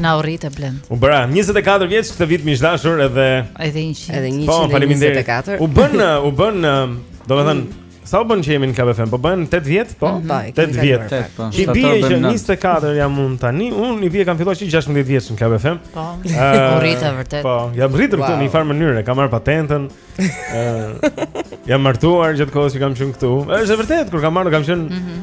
Na u rrite Blend. U bëra 24 vjeç këtë vit miq të dashur edhe edhe 100. Edhe 124. Po, faleminderit. U bën, u bën, domethënë mm. Sa u bën që jemi në Club FM? Po bën 8 vjet? Po, 8 mhm. vjet. I po. bie që 24 jam unë tani. Unë i bie kam filluar që 16 vjeç në Club FM. Po. U rrita vërtet. Po, jam rritur këtu në një farë mënyre, kam marrë patentën. Ëh. Jam martuar gjatë kohës që kam qenë këtu. Është vërtet kur kam marrë, kam qenë mhm.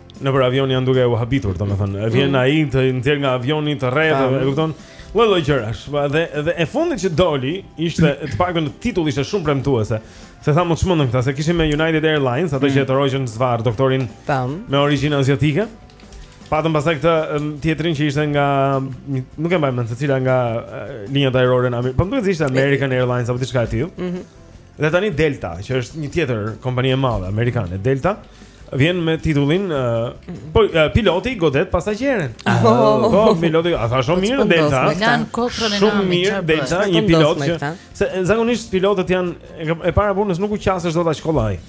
Nëpër avion janë duke u habitur, domethënë Vjen mm. ai të nxjerr nga avioni të rreh dhe e kupton Lloj lloj gjërash dhe, dhe e fundit që doli ishte të paktën titulli ishte shumë premtuese Se thamë u çmendën këta Se kishim me United Airlines Ato mm. që e tërhoqën zvarrë doktorin Tam. Me origjinë aziatike Patëm pastaj këtë tjetrin që ishte nga Nuk e mbaj mend se cila nga Linjat ajrore në Amerikë Po më duket ishte American Airlines Apo diçka e tillë mm -hmm. Dhe tani Delta, që është një tjetër kompani e madhe amerikane, Delta vjen me titullin uh, po, uh, piloti godet pasagjeren. Ah. Po, po piloti, a thashë shumë mirë Delta. Shumë mirë Delta, një pilot që se zakonisht pilotët janë e para punës nuk u qasesh dot aq kollaj.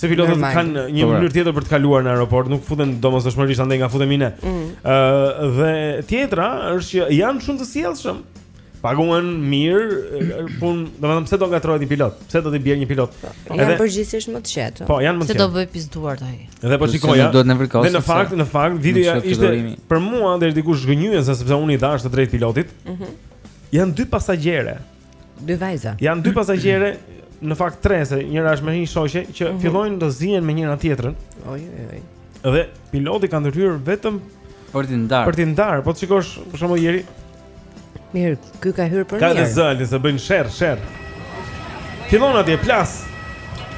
Se pilotët kanë një po, mënyrë tjetër për të kaluar në aeroport, nuk futen domosdoshmërisht andej nga futemi ne. Mm. Ëh dhe tjetra është që janë shumë të sjellshëm. Paguhen mirë, punë, domethënë pse do ngatrohet një pilot? Pse do të bjerë një pilot? Po, po. Edhe përgjithsisht më të qetë. Po, janë më të qetë. Se do bëj pizduar ai. Dhe po shikoja. Do të nevrikoset. Dhe në fakt, në fakt, videoja ishte për mua deri diku zhgënjyese sepse unë i dhashë të drejtë pilotit. Ëh. Mhm. Janë dy pasagjere. Dy vajza. Janë dy pasagjere, në fakt tre se njëra është me një shoqe që mhm. fillojnë të zihen me njëra tjetrën. Oj, oj, oj. Dhe piloti ka ndërhyrë vetëm për t'i ndarë. Për t'i ndarë, po shikoje për shembull ieri Mirë, ky ka hyrë për mirë. Janë zënë, se bëjnë sherr, sherr. Fillon atje, plas.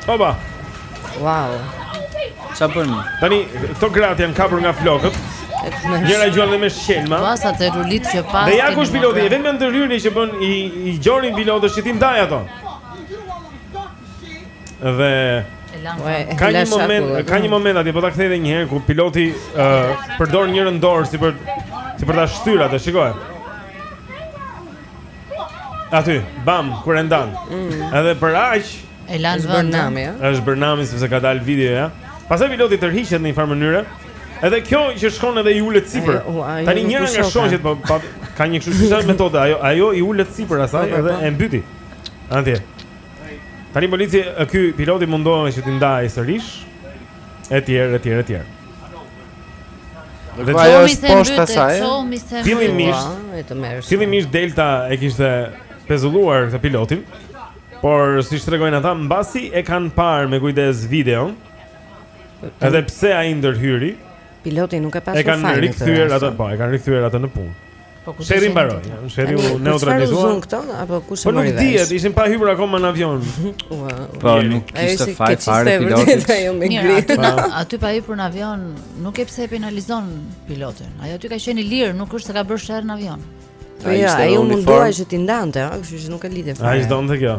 Hopa. Wow. Ça bën? Tani, këto gratë janë kapur nga flokët. Njëra gjuan dhe me shqelma Pastaj turullit që pas Dhe ja ku është piloti, e veç një ndërhyrje që bën i, i gjori pilot është që t'i ndajë ato Dhe ka një moment, ka një moment atje po ta kthej edhe një herë ku piloti uh, përdor njërën dorë si për si për ta shtyrë atë, shikoje. Aty, bam, kur e ndan. Mm. Edhe për aq është bërë nami, ëh. Është bërë nami sepse ka dalë video, ja. Pastaj piloti tërhiqet në një farë mënyre. Edhe kjo që shkon edhe i ulet sipër. Tani njëra nga shoqet po ka një kështu si çfarë metode, ajo ajo i ulet sipër asaj po, po, edhe po. e mbyti. Atje. Tani polici, ky piloti mundohet që t'i ndajë sërish. Etj, etj, etj. Dhe ajo është poshtë asaj. Fillimisht, fillimisht Delta e kishte pezulluar këtë pilotin. Por siç tregojnë ata, mbasi e kanë parë me kujdes videon, edhe pse ai ndërhyri, piloti nuk e ka pasur fajin. E kanë rikthyer atë, po, e kanë rikthyer atë në punë. Po kush e mbaroi? Sherri u neutralizua. Apo kush e po mbaroi? Po nuk dihet, ishin pa hyrë akoma në avion. Po nuk kishte faj fare piloti. Ajo me grit. Aty pa hyrë në avion, nuk ke pse e penalizon pilotin. Ai aty ka qenë i lirë, nuk është se ka bërë sherr në avion. Po ja, ai u mundua që t'i ndante, ëh, kështu që nuk ka lidhje fare. Ai s'donte kjo.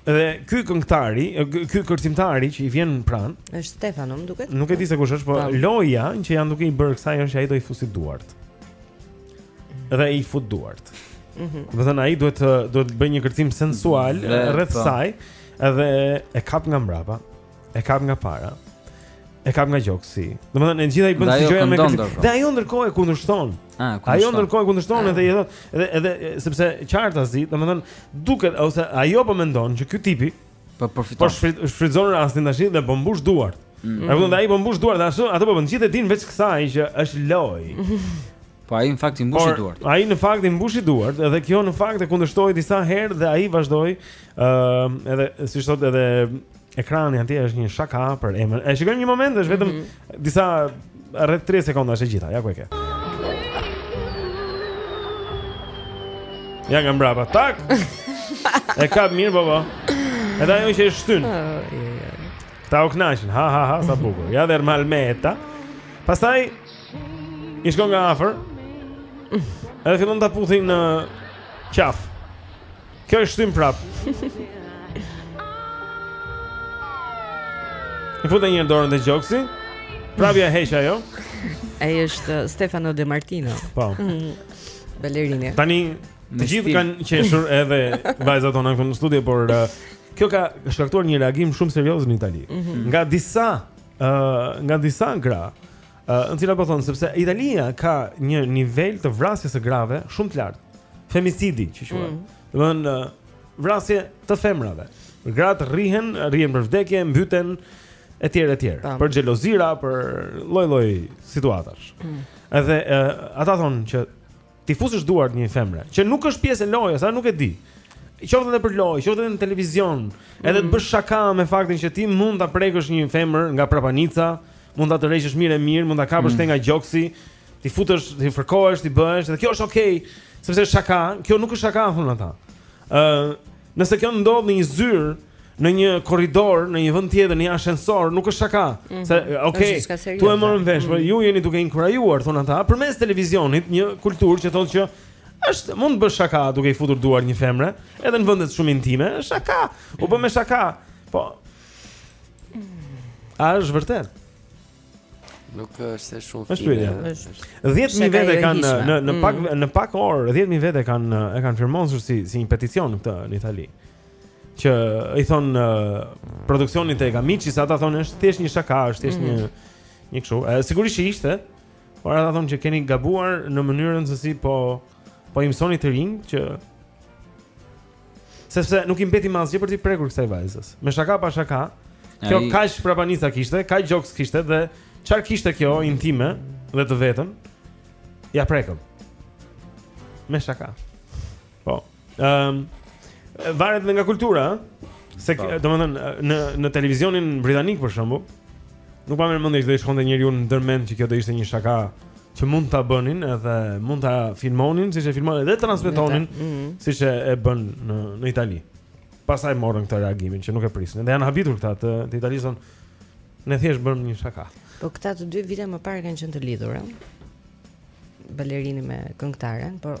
Dhe ky këngëtari, ky kërcimtari që i vjen pranë, është Stefano, më duket. Nuk e di se kush është, por po. loja që janë duke i bërë kësaj është që ai do i fusi duart. Dhe i fut duart. Mhm. Domethënë ai duhet të duhet të bëjë një kërcim sensual rreth po. saj, edhe e kap nga mbrapa, e kap nga para. E kap nga gjoksi. Domethënë, gjitha i bën si gjoja me këtë. Dhe ajo ndërkohë e kundërshton. Ah, ajo ndërkohë e kundërshton edhe ah. edhe edhe sepse qartazi, domethënë duket ose ajo po mendon që ky tipi po përfiton. Po shfrytëzon rastin tash dhe po mbush duart. Mm. Ai mm. po mbush duart ashtu, ata të gjithë e dinë veç kësaj që është lojë. Po ai në fakt i mbushi duart. Ai në fakt i mbushi duart, edhe kjo në fakt e kundërshtoi disa herë dhe ai vazhdoi, ë, uh, edhe siç thotë edhe Ekrani atje është një shaka për emër. E shikojmë një moment, është vetëm mm -hmm. disa rreth 3 sekonda është e gjitha. Ja ku e ke. Ja nga mbrapa, tak! E ka mirë, baba. Edhe ajo që e shtyn. Këta u kënaqën, ha, ha, ha, sa bukur. Ja dhe rmal me eta. Pastaj, i shkon nga afër. Edhe fillon ta puthi në qafë. Kjo e shtyn prapë. I fut tani dorën te gjoksi. Prapë ia heq ajo. Ai është uh, Stefano De Martino. Po. Mm. Balerini. Tani të gjithë kanë qeshur edhe vajzat tona këtu në studio, por uh, kjo ka shkaktuar një reagim shumë serioz në Itali. Mm -hmm. Nga disa, ë, uh, nga disa gra Ëh, uh, në cilat po thonë sepse Italia ka një nivel të vrasjes së grave shumë të lartë. Femicidi, që quhet. Mm. Domethënë vrasje të femrave. Gratë rrihen, rrihen për vdekje, mbyten etj etj. Për xhelozira, për lloj-lloj situatash. Mm. Edhe uh, ata thonë që T'i fusësh duart një femre që nuk është pjesë e lojës, a nuk e di. Qoftë edhe për lojë, qoftë edhe në televizion, edhe të mm. bësh shaka me faktin që ti mund ta prekësh një femër nga prapanica, mund ta tërheqësh mirë e mirë, mund ta kapësh mm. te nga gjoksi, t'i futesh, t'i fërkohesh, t'i bëhesh, dhe kjo është okay, sepse është shaka, kjo nuk është shaka thonë ata. Ëh, uh, Nëse kjo ndodh në një zyrë, në një korridor, në një vend tjetër, në një ashensor, nuk është shaka. Mm -hmm. Se okay, këtu e morën vesh, mm -hmm. por mhm. ju jeni duke inkurajuar thonë ata përmes televizionit një kulturë që thotë që është mund të bësh shaka duke i futur duart një femre, edhe në vende shumë intime, është shaka. U bë me shaka. Po. A është vërtet? Nuk është se shumë fjalë. Është pyetja. 10000 vete kanë në në mm. pak në pak orë, 10000 vete kanë e kanë firmosur si si një peticion këtë në Itali. Që i thonë produksionit të Amici, se ata thonë është thjesht një shaka, është thjesht një mm. një kështu. Sigurisht që ishte, por ata thonë që keni gabuar në mënyrën se si po po i mësoni të rinjtë që Sepse nuk i mbeti më asgjë për t'i prekur kësaj vajzës. Me shaka pa shaka, kjo Ai... kaq prapanica kishte, kaq gjoks kishte dhe çfarë kishte kjo intime dhe të vetën? Ia prekëm. Me shaka. Po. Ehm, um, varet nga kultura, ëh. Se po. domethënë në në televizionin britanik për shembull, nuk ma merr mendja se do t'i shkonte njeriu ndërmend që kjo do ishte një shaka që mund ta bënin edhe mund ta filmonin siç e filmonin dhe transmetonin mm -hmm. siç e bënë në në Itali. Pastaj morën këtë reagimin që nuk e prisnin. Dhe janë habitur këta të, të italianët. Ne thjesht bëmë një shaka. Po këta të dy vite më parë kanë qenë të lidhur, ëh. Balerini me këngëtaren, por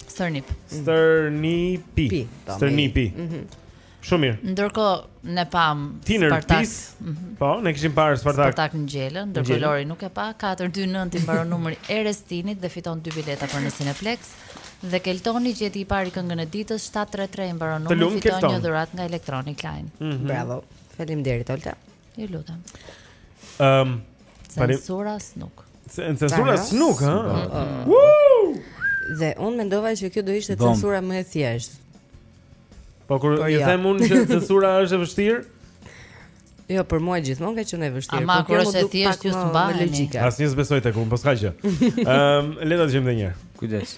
Stërnip. Stërnipi. Pi. Po, Stërnipi. Mhm. Shumë mirë. Ndërkohë ne pamë Tiner Spartak. Pis. Mhm. Po, ne kishim parë Spartak. Spartak Ngjelën, ndërkohë Ngjelën. Lori nuk e pa. 429 i mbaron numri i Erestinit dhe fiton dy bileta për në Cineplex. Dhe Keltoni gjeti i pari këngën e ditës 733 i mbaron Të numri lumë, fiton Kelton. një dhuratë nga Electronic Line. Bravo. Faleminderit Olta. Ju lutem. Ehm, um, censura snuk. Censura snuk, ha? Woo! Dhe unë mendova që kjo do ishte censura më e thjeshtë. Po kur po ju jo. them unë që censura është e vështirë? Jo, për mua gjithmonë ka qenë e vështirë. Ama po kur është e thjeshtë ju s'mbaheni. Asnjë s'besoi tek unë, po s'ka gjë. Ehm, um, le ta dëgjojmë edhe një herë. Kujdes.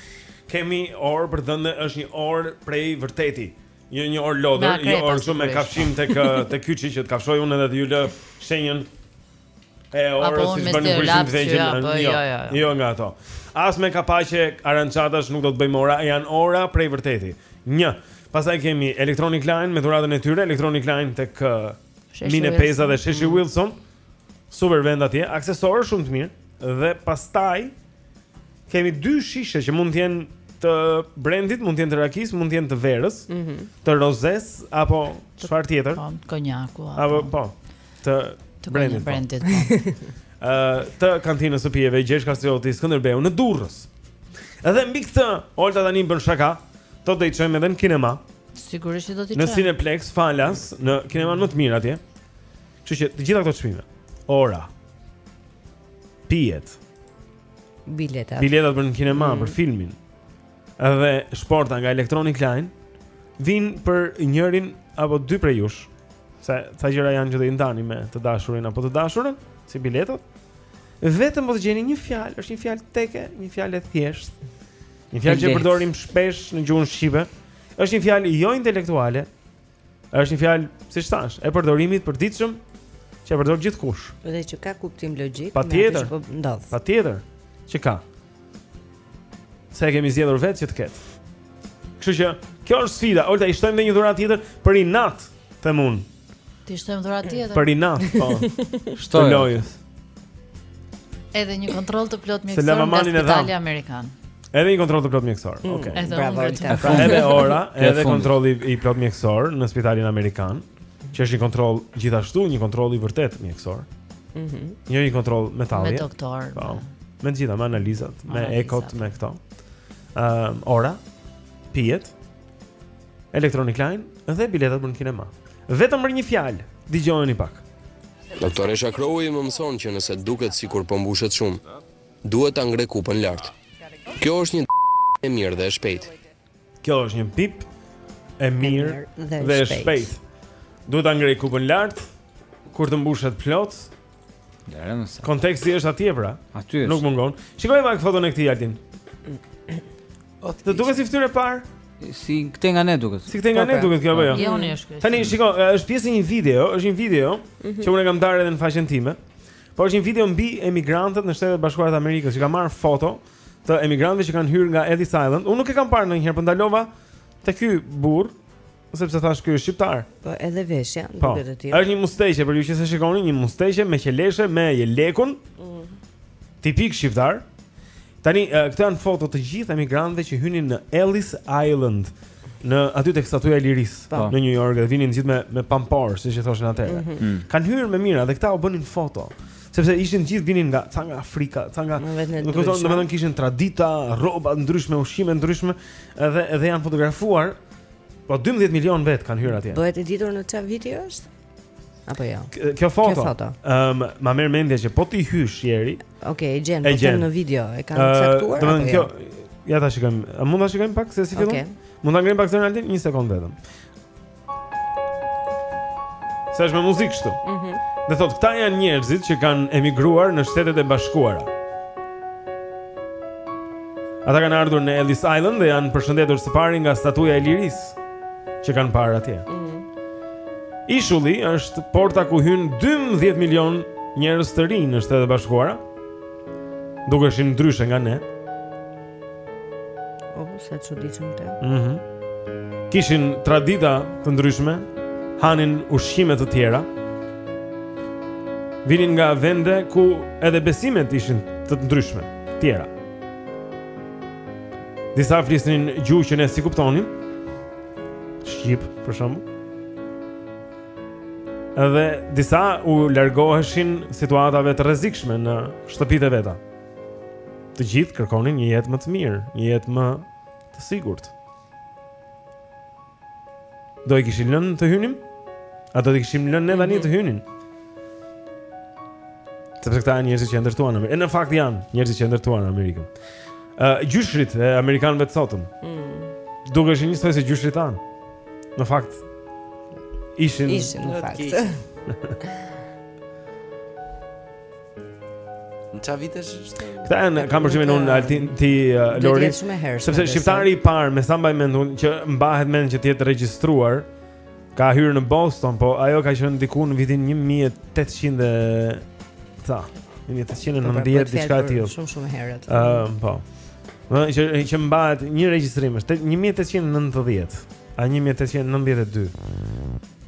Kemi orë për të dhënë është një orë prej vërteti. Jo një orë lodër, jo një orë kështu me kafshim tek te kyçi që të kafshoj unë edhe të ju lë shenjën e orës, siç bënim kur ishim të vegjël. Jo, jo, jo. Jo nga ato. As me kapakë arançatash nuk do të bëjmë ora, janë orë prej vërteti. 1. Pastaj kemi Electronic Line me dhuratën e tyre, Electronic Line tek uh, Mine Peza dhe Sheshi mm. Wilson. Super vend atje, aksesorë shumë të mirë dhe pastaj kemi dy shishe që mund të jenë të brendit, mund të jenë të rakisë, mund të jenë të verës, mm -hmm. të rozesë apo çfarë tjetër? Po, konjakut apo. Apo po. Të, të brendit. Po. brendit po. Ë, uh, të kantinës së pijeve Gjergj Kastrioti Skënderbeu në Durrës. Edhe mbi këtë, Olta tani bën shaka. Do të të çojmë edhe në kinema. Sigurisht që do të të çojmë. Në Cineplex falas, në kinemanë më të mirë atje. Kështu që të gjitha këto çmime. Ora. pijet. Biletat. Biletat për në kinema, mm. për filmin. Edhe shporta nga Electronic Line vijnë për njërin apo dy prej jush. Ca ca gjëra janë që do i ndani me të dashurin apo të dashurën, si biletat. Vetëm po të gjeni një fjalë, është një fjalë teke, një fjalë e thjeshtë. Një fjalë që përdorim shpesh në gjuhën shqipe. Është një fjalë jo intelektuale, Është një fjalë, siç thashë, e përdorimit të përditshëm që e përdor gjithkush. Dhe që ka kuptim logjik, patjetër, po ndodh. Patjetër që ka. Se e kemi zgjedhur vetë që të ketë. Kështu që kjo është sfida. Olta i shtojmë një dhuratë tjetër për inat, them unë. T'i shtojmë dhuratë tjetër. Për inat, po. Shtoji lojës. Edhe një kontroll të plotë mjekësor nga Spitali Amerikan. Edhe një kontroll të plotë mjekësor. Mm, Okej. Okay. Bravo. Pra, pra edhe ora, edhe kontrolli i plotë mjekësor në Spitalin Amerikan, që është një kontroll gjithashtu një kontroll i vërtetë mjekësor. Mhm. Mm jo një kontroll me tallje. Me doktor. Po. Me të gjitha me analizat, me ekot, me këto. Ëm ehm, uh, ora, pijet, Electronic Line dhe biletat për në kinema. Vetëm për një fjalë, dëgjojeni pak. Doktoresha Crowe më mëson që nëse duket sikur po mbushet shumë, Duhet ta ngre kupën lart. Kjo është një e mirë dhe e shpejtë. Kjo është një pip e mirë dhe e shpejtë. Duhet ta ngre kupën lart kur të mbushet plot. Konteksti është atje pra. Aty është. Nuk mungon. Shikojmë pak foton e këtij Altin. Të duket si fytyrë e parë? Si këte nga ne duket. Si këtej nga ne duket kjo apo jo? Joni është. Tani shiko, është pjesë e një videoje, është një video mhm. që unë kam ndarë edhe në faqen time. Po është një video mbi emigrantët në Shtetet e Bashkuara të Amerikës, që ka marrë foto të emigrantëve që kanë hyrë nga Ellis Island. Unë nuk e kam parë ndonjëherë, por ndalova te ky burrë, sepse thashë ky është shqiptar. Po edhe veshja, po, duket e tillë. Është një mustaqe për ju që s'e shikoni, një mustaqe me qeleshe me jelekun. Mm. Tipik shqiptar. Tani këto janë foto të gjithë emigrantëve që hynin në Ellis Island në aty tek statuja e lirisë po. në New York dhe vinin gjithë me me pampor, siç i thoshin atëherë. Mm -hmm. Kanë hyrë me mijëra dhe këta u bënin foto. Sepse ishin gjithë vinin nga ca nga Afrika, ca nga Nuk kupton, domethënë kishin tradita, rroba të ndryshme, ushqime të ndryshme dhe dhe janë fotografuar. Po 12 milion vetë kanë hyrë atje. Bëhet e ditur në çfarë viti është? Apo jo. Kjo foto. Kjo foto. Ëm, um, ma merr mendja që po t'i hysh ieri. Okej, okay, e gjen, po të në video, e kanë uh, caktuar. Domethënë jo? kjo ja ta shikojmë. A mund ta shikojmë pak se si fillon? Okay. Mund ta ngremë pak zërin Altin një sekond vetëm. Se është me muzikë kështu? Mhm. Mm Dhe thotë, këta janë njerëzit që kanë emigruar në Shtetet e Bashkuara. Ata kanë ardhur në Ellis Island dhe janë përshëndetur së pari nga statuja e lirisë që kanë parë atje. Mm. Ishulli është porta ku hynë 12 milion njerëz të rinj në Shtetet e Bashkuara. Dukeshin ndryshe nga ne. Oh, sa të çuditshëm të. Mhm. Mm Kishin tradita të ndryshme, hanin ushqime të tjera. Vinin nga vende ku edhe besimet ishin të ndryshme, të tjera. Disa flisnin gjuhë që ne s'i kuptonim, shqip për shembull. Edhe disa u largoheshin situatave të rrezikshme në shtëpitë e veta. Të gjithë kërkonin një jetë më të mirë, një jetë më të sigurt. Do i kishim lënë të hynin? A do t'i kishim lënë ne tani të hynin? Sepse këta janë njerëzit që ndërtuan Amerikën, në fakt janë njerëzit që ndërtuan Amerikën. Ë uh, gjyshrit e amerikanëve të sotëm. Mm. Dukeshin njësoj si gjyshrit tanë. Në fakt ishin ishin në fakt. Në ça vitesh është? Këta janë, kam përshtypjen unë Altin ti uh, Lori Sepse shqiptari i parë me sa mbaj mend unë që mbahet mend që të jetë regjistruar Ka hyrë në Boston, po ajo ka qenë diku në vitin 1800 dhe tha, 1890 diçka e tillë. Shumë shumë herët. Ëm, uh, po. Që që mbahet një regjistrim është 1890 a 1892.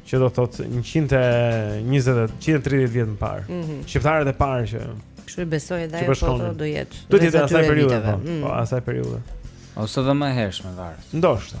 Që do të thotë 120 130 vjet më parë. Mm -hmm. Shqiptarët e parë që kështu besoj edhe ajo foto do jetë. Do të jetë asaj periudhe. Po, mm. po asaj periudhe. Ose edhe më e hershme varet. Ndoshta.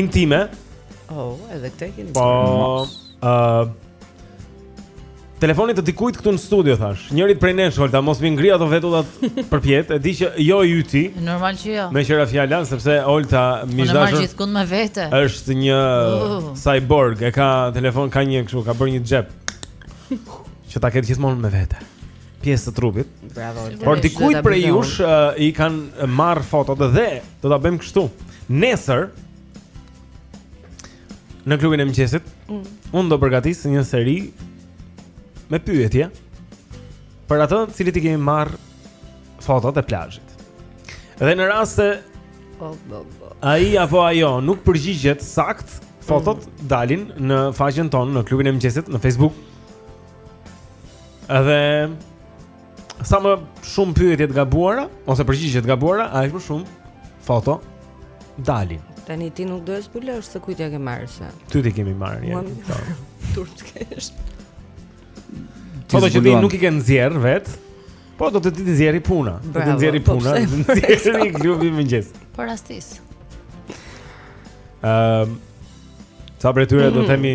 Intime. Oh, edhe këtë keni. Po, ë uh, Telefoni të dikujt këtu në studio thashë. Njërit prej nesh Holta, mos m'i ngri ato vetullat përpjetë, e di që jo i yti. Normal që jo. Meqë ra fjala sepse Holta më dashur. Unë marr gjithkund me vete. Është një uh. cyborg, e ka telefon, ka një kështu, ka bërë një xhep. Që ta ketë gjithmonë me vete. pjesë të trupit. Bravo. Por dikujt prej jush uh, i kanë marrë fotot dhe do ta bëjmë kështu. Nesër në klubin e mëngjesit, mm. unë do përgatis një seri me pyetje për atë të cilit i kemi marrë fotot e plazhit. Dhe në rast se oh, oh, oh. ai apo ajo nuk përgjigjet saktë, fotot mm. dalin në faqen tonë në klubin e mëngjesit në Facebook. Edhe sa më shumë pyetje të gabuara ose përgjigje të gabuara, aq më shumë foto dalin. Tani ti nuk do të zbulosh se kujt ia ke marrë se. Ty t'i kemi marrë. Ja, po. Turp të kesh. Foto që ti nuk i ke nxjerrë vetë. Po do të t'i nxjerri puna. Do të nxjerri po, puna, do të nxjerri klubi i mëngjesit. Po rastis. Ehm. Sa për tyre do të mhm. themi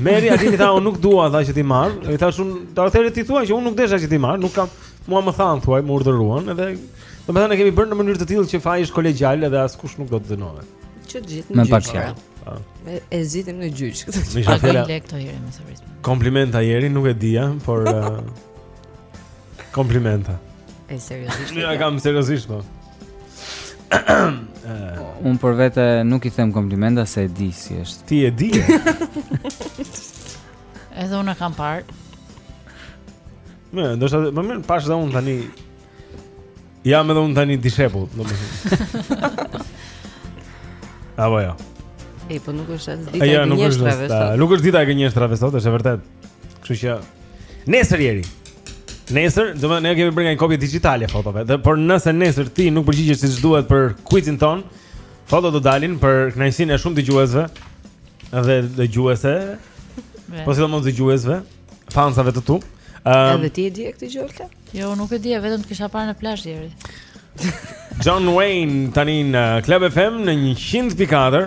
Meri aty më tha unë nuk dua tha që t'i marr. I thashë unë, atëherë ti thuaj që unë nuk desha që t'i marr, nuk kam mua më thanë thuaj, më urdhëruan edhe domethënë e kemi bërë në mënyrë të tillë që faji është kolegjial edhe askush nuk do të dënohet. Që të gjithë në gjyq. Po. E zgjidhim në gjyq këtë gjë. Isha fela. Komplimenta Eri, nuk e dija, por eh, komplimenta. E seriozisht. E kam seriozisht po. Unë për vete nuk i them komplimenta se e di si është. Ti e di. Edhe unë kam parë. Më, ndoshta më mirë pashë dhe unë tani. Jam edhe unë tani dishepull, domethënë. Apo jo. Ja. E po nuk është dita e gënjeshtrave sot. Nuk është dita e gënjeshtrave sot, është e vërtetë. Kështu që nesër Eri. Nesër, domethënë kemi bërë nga një kopje digjitale të fotove. Dhe por nëse nesër ti nuk përgjigjesh siç duhet për quizin tonë, fotot do dalin për kënaqësinë e shumë dëgjuesve dhe dëgjuese. Po sidomos dëgjuesve, fansave të tu. Ëm. Um, ti e di këtë gjë Holta? Jo, nuk e di, vetëm të kisha parë në plazh deri. John Wayne tani në Club FM në 100.4.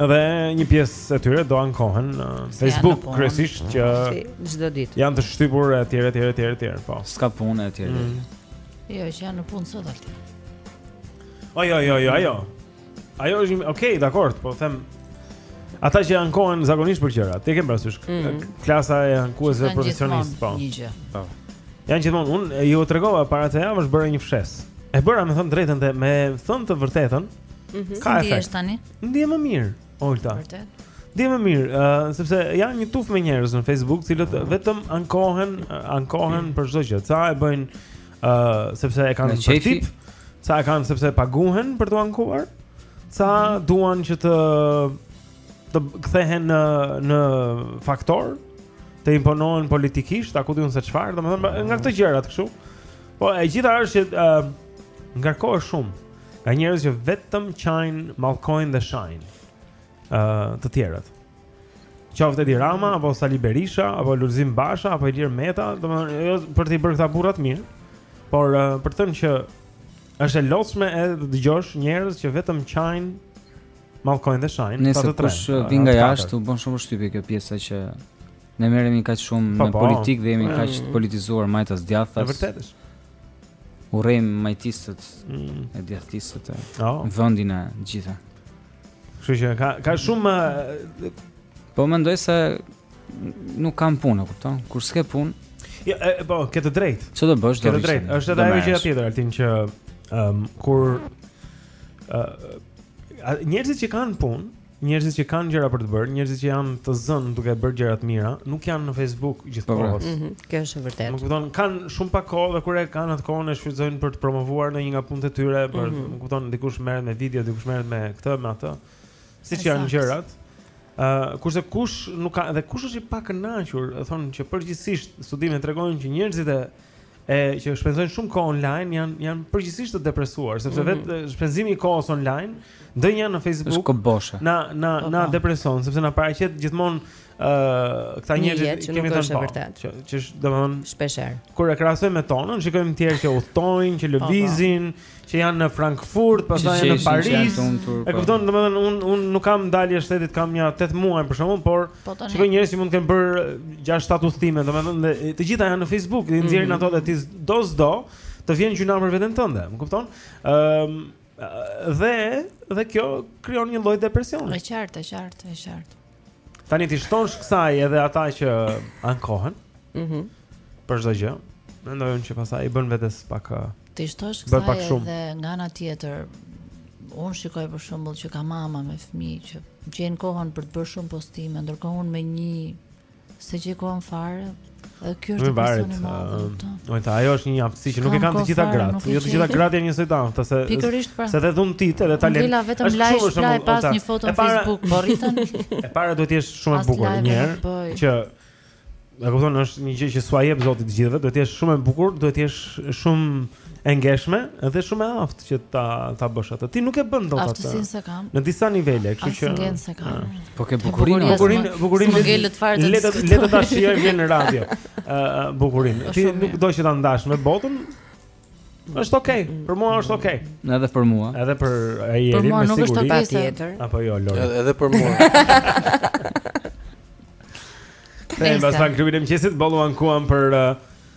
Dhe një pjesë e tyre do ankohen në Facebook kryesisht që çdo ditë. Janë të shtypur etj etj etj etj, po. S'ka punë etj. Mm. Jo, që janë në punë sot alti. Oj oj oj oj. Ajo është, okay, dakor, po them Ata që ankohen zakonisht për gjëra, ti ke parasysh mm. klasa e ankuesve profesionistë, po. Një gjë. Po. Janë gjithmonë unë ju tregova para dy javësh bëra një fshesë. E bëra me thënë drejtën dhe me thënë të vërtetën, mm Mhm. Ka si efekt. tani? Ndihem më mirë, Olta. Vërtet. Ndihem më mirë, uh, sepse janë një tufë me njerëz në Facebook, të cilët vetëm ankohen, ankohen për çdo gjë. Ca e bëjnë ë uh, sepse e kanë për tip, ca e kanë sepse paguhen për t'u ankuar, ca mm -hmm. duan që të të kthehen në në faktor, të imponohen politikisht, a ku di unë se çfarë, domethënë nga këto gjërat kështu. Po e gjitha është që uh, ngarkohesh shumë. Nga njerëz që vetëm qajnë, mallkojnë dhe shajnë. Ë, uh, të tjerët. Qoftë Edi Rama apo Sali Berisha apo Lulzim Basha apo Ilir Meta, domethënë jo për të bërë këta burra të mirë, por uh, për të thënë që është e lodhshme edhe të dëgjosh njerëz që vetëm qajnë, mallkojnë dhe shajnë. Nëse dikush uh, vjen nga jashtë, u bën shumë përshtypje kjo pjesa që ne merremi kaq shumë po, me po. politikë dhe jemi kaq të politizuar majtas djathtas. Është vërtetësh. Urrejm majtistët mm. e djathtistët e oh. vendin e gjitha Kështu që ka, ka shumë Po mendoj se nuk kam punë, kupton? Kur s'ke punë Ja, jo, e, po, ke të drejtë Ç'do bësh, ke të drejtë është edhe ajo gjëja tjetër, Altin që um, Kur uh, Njerëzit që kanë punë Njerëzit që kanë gjëra për të bërë, njerëzit që janë të zënë duke bërë gjëra të mira, nuk janë në Facebook gjithë kohës. Po, po. Mhm, mm kjo është e vërtetë. Më kupton, kanë shumë pak kohë dhe kur e kanë atë kohën e shfrytëzojnë për të promovuar ndonjë nga punët e tyre, për, mm -hmm. kupton, dikush merret me video, dikush merret me këtë, me atë. Siç janë gjërat. Ë, uh, kurse kush nuk ka dhe kush është i pakënaqur, thonë që përgjithësisht studimet tregojnë që njerëzit e e që shpenzojnë shumë kohë online janë janë përgjithësisht të depresuar sepse mm -hmm. vetë mhm. shpenzimi i kohës online ndonjëherë në Facebook na na po, na po. depreson sepse na paraqet gjithmonë ë uh, këta njerëzit që kemi thënë po, që që është domethënë shpesh herë kur e krahasojmë me tonën shikojmë të tjerë që udhëtojnë që po, lëvizin po, që janë në Frankfurt, pastaj në Paris. E kupton, domethënë unë unë nuk kam dalë jashtë shtetit, kam ja 8 muaj për shembull, por po shikoj njerëz që mund të kenë bërë 6-7 udhëtime, domethënë të gjitha janë në Facebook, i nxjerrin mhm. ato dhe ti do s'do të vjen gjynah për veten tënde, më kupton? Ëm ehm, dhe dhe kjo krijon një lloj depresioni. Është qartë, është qartë, është qartë. Tani t'i shtosh kësaj edhe ata që ankohen. Mhm. Mm për çdo gjë. Mendojmë që pastaj i bën vetes pak uh, t'i shtosh kësaj pak shumë. edhe nga ana tjetër. Unë shikoj për shembull që ka mama me fëmijë që gjejnë kohën për të bërë shumë postime, ndërkohë unë me një s'e gjej kohën fare, Kjo është varet. Ajo është një aftësi që nuk e kanë të gjitha gratë. Jo të gjitha gratë janë njësoj të aftë se pra. se dhe dhunti edhe talent. Dola vetëm laj shpëlaj pas një foto në Facebook, po rriten. E para duhet të jesh shumë e bukur një herë që e kupton është një gjë që s'ua jep Zoti të gjithëve, duhet të jesh shumë e bukur, duhet të jesh shumë e ngeshme dhe shumë e aftë që ta ta bësh atë. Ti nuk e bën dot atë. Aftësinë s'e kam. Në disa nivele, kështu që. Aftësinë s'e kam. Ah. Po ke bukurinë, bukurinë, bukurinë. Le të le të ta shijojë bën në radio. Ë bukurinë. Ti nuk do që ta ndash me botën. Është okay, për mua është okay. Edhe për mua. Edhe për Ajerin me siguri. Për mua tjetër. Apo jo, Lori. Edhe për mua. Ne bashkë kemi mëngjesit, boll u ankuam për uh,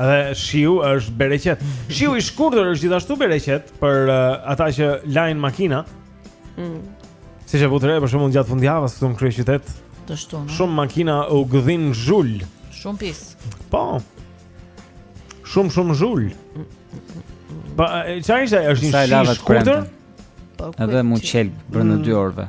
Dhe shiu është bereqet. Shiu i shkurtër është gjithashtu bereqet për uh, ata që lajnë makina. Mm. Siç e vutë re për shembull gjatë fundjavës këtu në kryeqytet. Të shtunën. Shumë makina u gdhinë zhul. Shumë pis. Po. Shumë shumë zhul. Pa, çfarë ishte? Është një shi i shkurtër? Po. Edhe mu çel brenda 2 mm. orëve.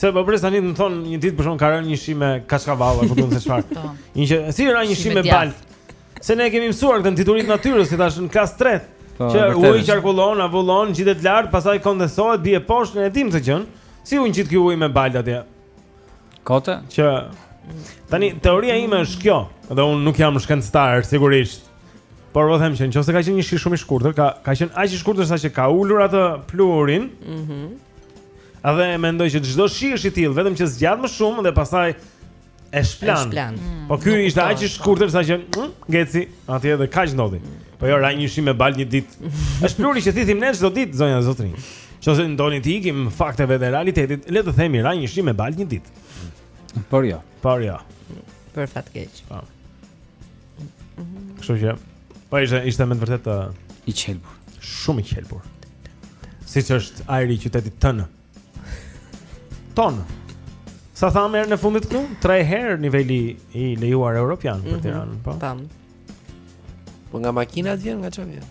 Se po pres tani të më thonë një ditë për shembull ka rënë një shi me kaçkavall, apo ku di unë çfarë. Po. Një që si ra një shi me baltë. Se ne kemi mësuar këtë te dituri natyre, si tash në klasë 3. Po, që uji qarkullon, avullon, ngjitet lart, pastaj kondensohet, bie poshtë, ne e dimë këtë gjënë. Si u ngjit ky uji me baltë atje? Kote? Që tani teoria ime është kjo, dhe unë nuk jam shkencëtar sigurisht. Por po them që nëse ka qenë një shi shumë i shkurtër, ka ka qenë aq i shkurtër sa që ka ulur atë pluhurin. Mhm. Mm edhe mendoj që çdo shi është i tillë, vetëm që zgjat më shumë dhe pastaj e shplan. E shplan. Mm, po ky ishte aq i po. shkurtër sa që mm, ngeci atje dhe kaq ndodhi. Mm. Po jo ra një shi me baltë një ditë. Është pluhuri që thithim ne çdo ditë zonja zotërinj. Nëse doni t'u ikim fakteve dhe realitetit, le të themi ra një shi me baltë një ditë. Por jo. Por jo. Për fat keq. Po. Kështu që po ishte ishte me të vërtetë i qelbur. Shumë i qelbur. Siç është ajri i qytetit tënë. Ton. Sa thamë herën e fundit këtu? Tre herë niveli i lejuar europian për mhm, Tiranën, po. Tam. Po nga makinat vjen nga çfarë vjen?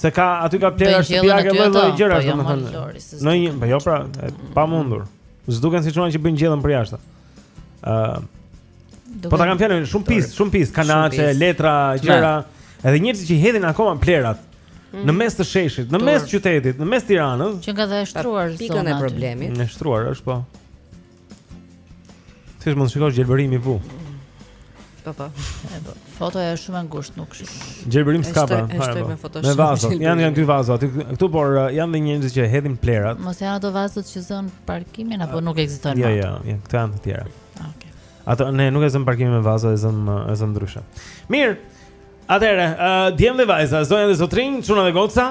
Se ka aty ka plehra shtëpiake lloj lloj gjëra po, domethënë. Në një, po jo pra, e pamundur. S'duken si çuna që bëjnë gjellën për jashtë. Ë. Uh, po ta kam fjalën shumë pis, shumë pis, kanaçe, letra, gjëra. Edhe njerëzit që hedhin akoma plehrat në mhm. mes të sheshit, në mes të qytetit, në mes të Tiranës. Që nga dhe e shtruar zona. Pika e problemit. Në shtruar është po. Ti mund të shikosh gjelbërimin po. Po po. Fotoja është shumë e ngushtë, nuk është. Gjelbërim s'ka pra. Me vazo. Janë janë dy vazo aty këtu, por uh, janë dhe njerëz që hedhin plehrat. Mos janë ato vazot që zënë parkimin apo nuk ekzistojnë jo, më. Jo, jo, janë këto janë të tjera. Ah, okej. Ato ne nuk e zëmë parkimin me vazo, e zëmë e zëmë ndryshe. Mirë. Atëherë, uh, djem dhe vajza, zonja dhe zotërinj, çuna dhe goca.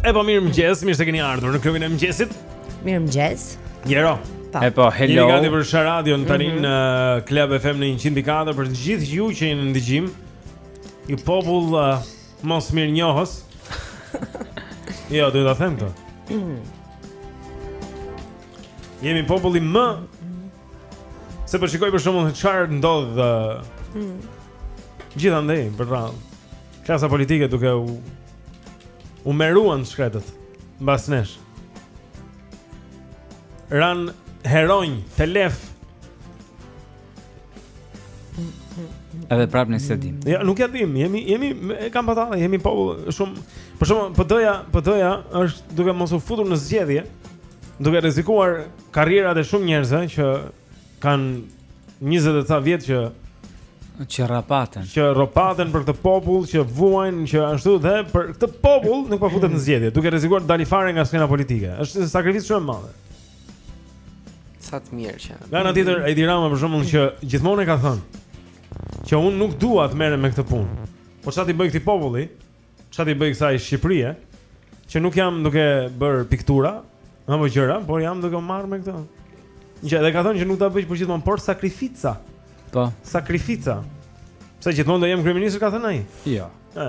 E po mirëmëngjes, mirë se keni ardhur në klubin e mëngjesit Mirëmëngjes Gjero po. E po, hello Jeni gati për show radion tani mhm. në Club FM në 104 Për të gjithë ju që jeni në dëgjim Ju popull uh, mosmirënjohës Jo, duhet ta them këto Jemi populli më Se po shikoj për shembull çfarë ndodh hmm. gjithandej vërdallë. Klasa politike duke u u munduar të shkretët mbas nesh. Ran heronj të lef. Edhe prapë ne s'e dimë. Ja, nuk ia dimë, jemi jemi e kam patalë, jemi popull shumë. Për shembull, PD-ja, PD-ja është duke mos u futur në zgjedhje, duke rrezikuar Karrierat e shumë njerëzve që kanë 20 e ca vjet që që rropaten. Që rropaten për këtë popull që vuajnë që ashtu dhe për këtë popull nuk po futet në zgjedhje, duke rrezikuar të dalë fare nga skena politike. Është një sakrificë shumë e madhe. Sa të mirë që. Nga ana tjetër, Edi Rama për shembull që gjithmonë e ka thënë që unë nuk dua të merrem me këtë punë. Po çfarë t'i bëj këtij populli? Çfarë t'i bëj kësaj Shqipërie? Që nuk jam duke bërë piktura, apo gjëra, por jam duke u marrë me këto. Gjë, dhe ka thënë që nuk do ta bëj përgjithmonë, por sakrifica. Po. Sakrifica. Pse gjithmonë do jem kryeministër, ka thënë ai? Jo. Ë.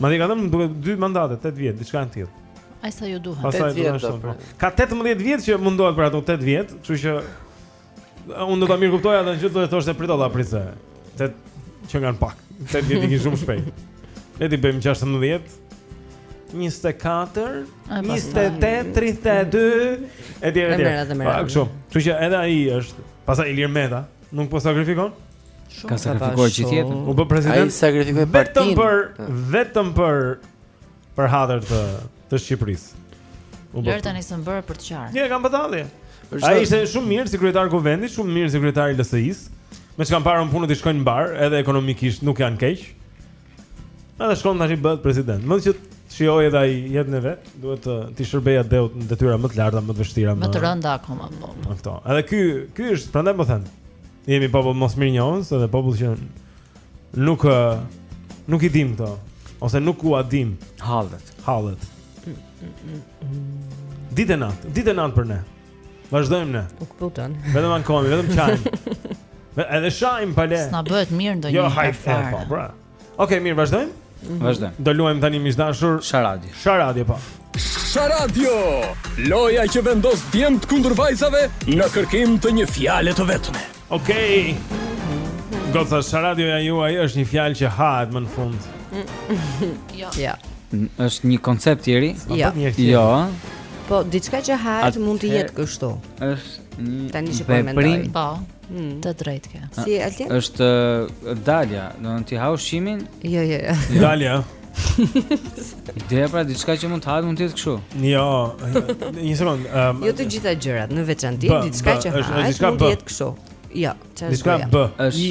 Madje ka thënë duke dy mandate, 8 vjet, diçka e tillë. Aq sa iu duhet. 8 vjet. Po. Ka 18 vjet që mundohet për ato 8 vjet, kështu që Unë do ta mirëkuptoja atë që do të thoshte prit ta prisë. Tetë qenkan pak. Tetë ikin shumë shpejt. Ne t'i bëjmë 16. 24, 28, 32 e tjerë e tjerë. Po kështu. Kështu që edhe ai është, pastaj Ilir Meta, nuk po sakrifikon? Shumë ka sakrifikuar gjithë jetën. U bë president. Ai sakrifikoi partinë. Vetëm për vetëm për për hatër të të Shqipërisë. Lëre tani s'më bëre për të qarë Unë e kam batall Ai ishte shumë mirë si kryetar i kuvendit, shumë mirë si kryetar i LSI-së Me ç'kam parë unë punët i shkojnë mbarë, edhe ekonomikisht nuk janë keq Edhe shkoi tashti u bë president Meqë të shijojë edhe jetën e vet, duhet t'i shërbejë atdheut në detyra më të larta, më të vështira Më të rënda akoma, po Më këto, edhe ky, ky është, prandaj më po thënë Jemi popull mosmirënjohës edhe popull që nuk nuk i dim këto ose nuk ua dim hallet. Hallet. Ditë natë, ditë natë për ne. Vazhdojmë ne. Nuk pushon. Vetëm ankohemi, vetëm qajmë. Edhe shajmë pale. S'na bëhet mirë ndonjë. Jo, hajde, po, bra. Okej, mirë, vazhdojmë. Vazhdojmë. Do luajmë tani miq të dashur Sharadio. Sharadio po. Sharadio, loja që vendos djemtë kundër vajzave në kërkim të një fjale të vetme. Okej. Goca Sharadioja juaj është një fjalë që hahet më në fund. Jo. Ja. N- Është një koncept i ri? S'më Jo. bëhet mirë thjesht. Jo, Po, diçka që hahet Atëherë- mund të jetë kështu. është një Tani që po e mendoj. veprim Po. Mm. Të drejtë ke. Si Altin? Është dalja, do të thotë ti ha ushqimin? Jo, jo, jo. Dalja. Ideja pra diçka që mund të hahet mund të jetë kështu. Jo, një sekondë. Um, jo të gjitha gjërat, në veçanti diçka që hahet mund të jetë kështu. Jo, çfarë? Diçka B. Është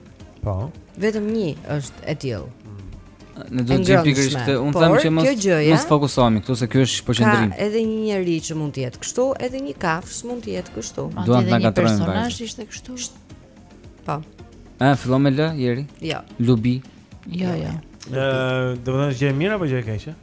Po. Vetëm një është e tillë. Ne do të gjejmë pikërisht këtë. Unë them që mos mos fokusohemi këtu se ky është përqendrim. Ka edhe një njeri që mund të jetë kështu, edhe një kafshë mund të jetë kështu. Do të na ngatërrojë. Personazhi ishte kështu. Po. A fillon me L, Jeri? Jo. Lubi. Jo, jo. Ëh, do të thotë gjë e mirë apo gjë e keqe?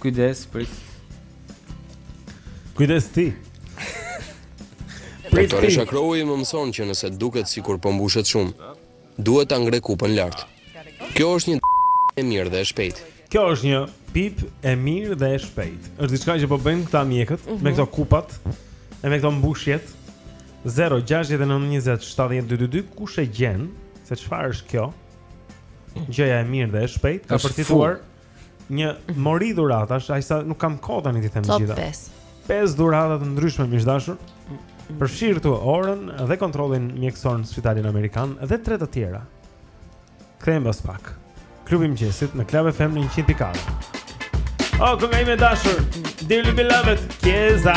Kujdes, prit. Kujdes ti. Prit ti. Doktoresha Crowe më mëson që nëse duket sikur po mbushet shumë, duhet ta ngre kupën lart. Kjo është një e mirë dhe e shpejtë. Kjo është një pip e mirë dhe e shpejtë. Është diçka që po bëjnë këta mjekët mm -hmm. me këto kupat e me këto mbushjet. 0 6 9 20 7 22 2 kush e gjen se çfarë është kjo? Gjëja e mirë dhe e shpejtë ka përfituar Një mori dhuratash, aq sa nuk kam kohë tani t'i them të gjitha. Top 5. Pesë dhurata të ndryshme miq të dashur. Përfshirë këtu orën dhe kontrollin mjekësor në spitalin amerikan dhe tre të tjera. Kthehem pas pak. Klubi i mëngjesit në Club FM në 104. Oh, kënga ime e dashur, dearly beloved, Keza.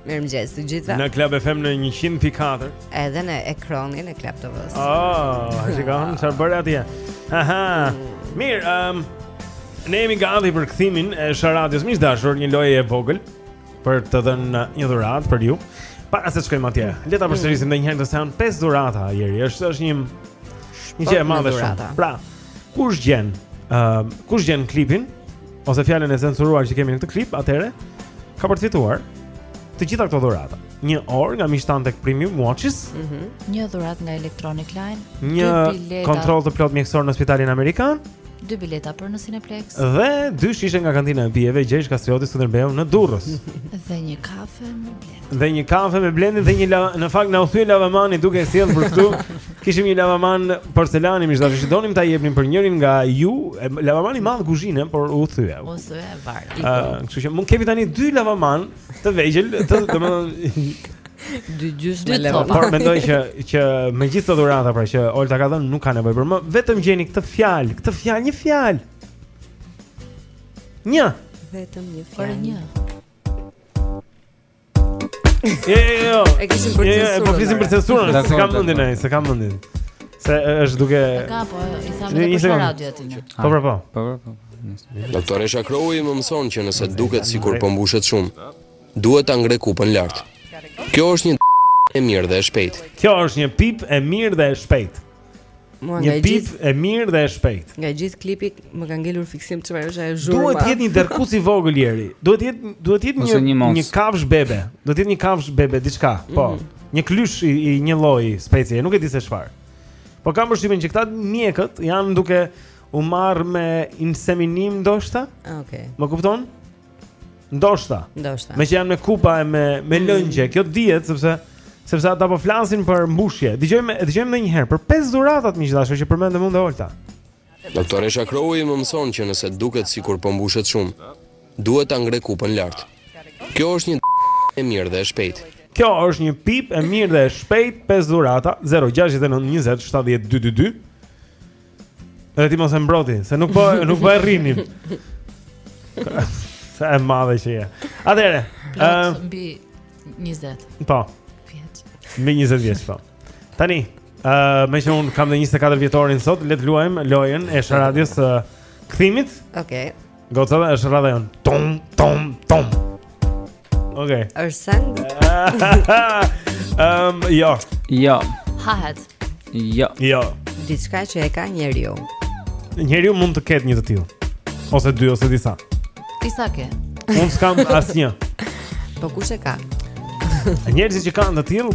Mirëmëngjes të gjithë Në Club FM në 100.4 Edhe në ekranin e Club TV-së Oh, që ka hëmë, qërë bërë atje Aha, mm. mirë um, Ne jemi gati për kthimin e Sharadios Miq të dashur një lojë e vogël Për të dhënë një dhuratë për ju Para se të shkojmë atje Le ta përsërisim mm. dhe njëherë se janë 5 dhurata Jeri, është, është një Një që e madhe shumë Pra, kush gjen uh, Kush gjen klipin ose fjalën e censuruar që kemi në këtë klip, atëherë ka për të fituar të gjitha këto dhurata. Një orë nga Mishtan tek Premium Watches, mm -hmm. një dhuratë nga Electronic Line, një bileta... kontroll të plot mjekësor në spitalin amerikan, dy bileta për në Cineplex dhe dy shishe nga kantina e pijeve Gjergj Kastrioti Skënderbeu në Durrës dhe një kafe me dhe një kafe me Blendin dhe një lava, në fakt na u thye lavamani duke e sjellë për këtu. Kishim një lavaman porcelani, miq të dashur, donim ta jepnim për njërin nga ju, lavaman i madh kuzhine, por u thye. U thye var. Ëh, kështu që mund kemi tani dy lavamanë të vegjël, të domethënë dy gjysma lavaman. Por mendoj që që me gjithë këto dhurata pra që Olta ka dhënë nuk ka nevojë për më, vetëm gjeni këtë fjalë, këtë fjalë, një fjalë. Një. Vetëm një fjalë. Për një. Jo, jo, jo. E kishim për censurën. Jo, jo, po flasim për censurën, s'e ka mendjen ai, s'e ka mendjen. Se është duke Ka po, i thamë në për radio aty. Po, po, po. Po, po, po. Doktoresha Crowe më mëson që nëse duket sikur po mbushet shumë, duhet ta ngre kupën lart. Kjo është një e mirë dhe e shpejtë. Kjo është një pip e mirë dhe e shpejtë. Mua një pip e mirë dhe e shpejt. Nga gjithë klipi më ka ngelur fiksim çfarë është ajo zhurma. Duhet të jetë një derrkuc i vogël Jeri. Duhet të jetë duhet të jetë një një, një kafshë bebe. Do të jetë një kafshë bebe diçka. Po. Mm -hmm. Një klysh i, i një lloji specie, nuk e di se çfarë. Po kam përshtypjen që këta mjekët janë duke u marrë me inseminim ndoshta? Ah, okej. Okay. Më kupton? Ndoshta. Ndoshta. Meqë janë me kupa e me me mm. lëngje, kjo dihet sepse sepse ata po flasin për mbushje. Dëgjojmë, dëgjojmë edhe një herë për pesë dhuratat miq të dashur që përmendëm unë dhe Olta. Doktoresha Crowe më mëson që nëse duket sikur po mbushet shumë, duhet ta ngre kupën lart. Kjo është një e mirë dhe e shpejtë. Kjo është një pip e mirë dhe e shpejtë, pesë dhurata 069 20 70 222. Dhe ti mos e mbro ti, se nuk po nuk po e rrihnim. Sa e madhe që je. Atëherë, ë uh, mbi 20. Po. Vjeç. Mbi 20 vjeç po. Tani, ë uh, meqë unë kam dhe 24 vjetorin sot, le të luajmë lojën e Sharadios së uh, kthimit. Okej. Okay. Goca është radha jonë. Tum tum tum. Okej. Është send. Ehm, jo. Jo. Hahet. Jo. Jo. Diçka që e ka njeriu. Njeriu mund të ketë një të tillë. Ose dy ose disa. Ti sa ke? Unë s'kam asnjë. Po kush e ka? Njerëzit që kanë të tillë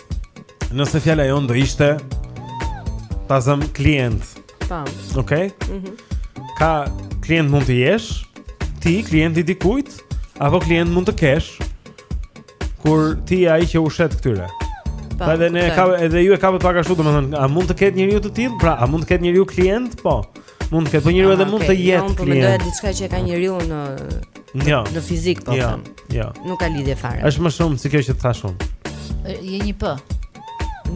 Nëse fjala jonë do ishte ta zëmë klient. Tam. Okej. Okay? Mhm. Mm ka, klient mund të jesh ti klient i dikujt apo klient mund të kesh kur ti je ai që u shet këtyre. Pa edhe ne ka edhe ju e kapët pak ashtu domethënë a mund të ketë njeriu të tillë? Pra, a mund të ketë njeriu klient? Po. Mund të ketë, po njeriu edhe mund të jetë. Unë po mendoja diçka që e ka njeriu në jo. në fizik po jo, them. Jo. Nuk ka lidhje fare. Është më shumë si kjo që të thashë unë. Je një p.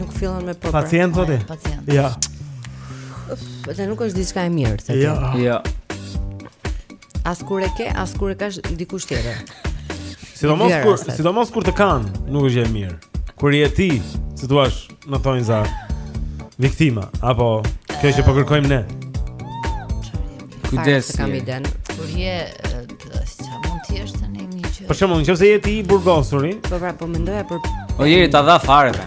Nuk fillon me p. Pra. Pacient po ti? Pacient. Jo. Po nuk është diçka e mirë, thotë. Jo. Jo. As kur e ke, as kur e ka dikush tjetër. Sidomos kur, sidomos kur të kanë, nuk është e mirë. Kur je ti, si të thuash, në thonjëza viktima apo kjo që po kërkojmë ne. Kujdes. Kam idenë. Kur je, çfarë mund të jesh tani një gjë? Për shembull, nëse je ti i burgosuri, po pra po mendoja për O, Eri ta dha fare.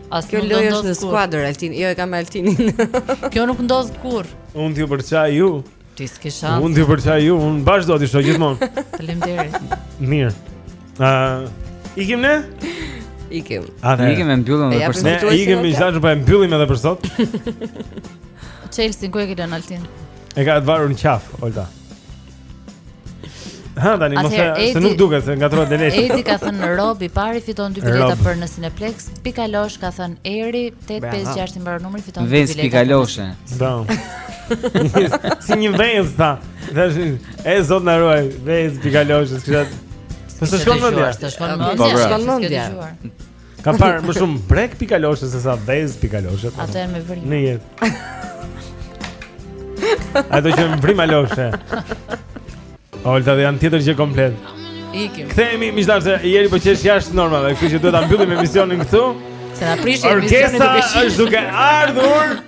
As kjo lojë është në skuadër Altin, jo e kam Altinin. kjo nuk ndodh kurrë. Unë t'ju përçaj ju. Ti s'ke shans. Unë t'ju përçaj ju, unë bashkë do t'i shoh gjithmonë. Faleminderit. Mirë. Ë, uh, ikim ne? Ikim. A ne ikim e mbyllim edhe për sot. Ne ikim me zgjashë pa e mbyllim edhe për sot. Çelësin ku e ke lënë Altin? E ka varur në qafë, Olta. Ha tani mos e se nuk duket se ngatërrohet Denet. Edi ka thënë robi i parë fiton dy bileta për në Cineplex. Pikalosh ka thënë Eri 856 i mbaron numri fiton dy bileta. Vezë pikaloshe. Bravo. Si një vezë tha. Tash e Zot na ruaj vezë pikaloshe. Sa shkon mendja? Sa shkon mendja? Sa shkon mendja? Ka parë më shumë brekë pikaloshe sesa vezë pikaloshe. Ato janë me vrima. Në jetë. Ato që janë vrimaloshe. Olta ajo është tjetër gjë komplet. Ikim. Kthehemi, më thashë se Eri po qesh jashtë normave, kështu që duhet ta mbyllim emisionin këtu. Se na prish emisionin duke qeshur. Orkesta është duke ardhur.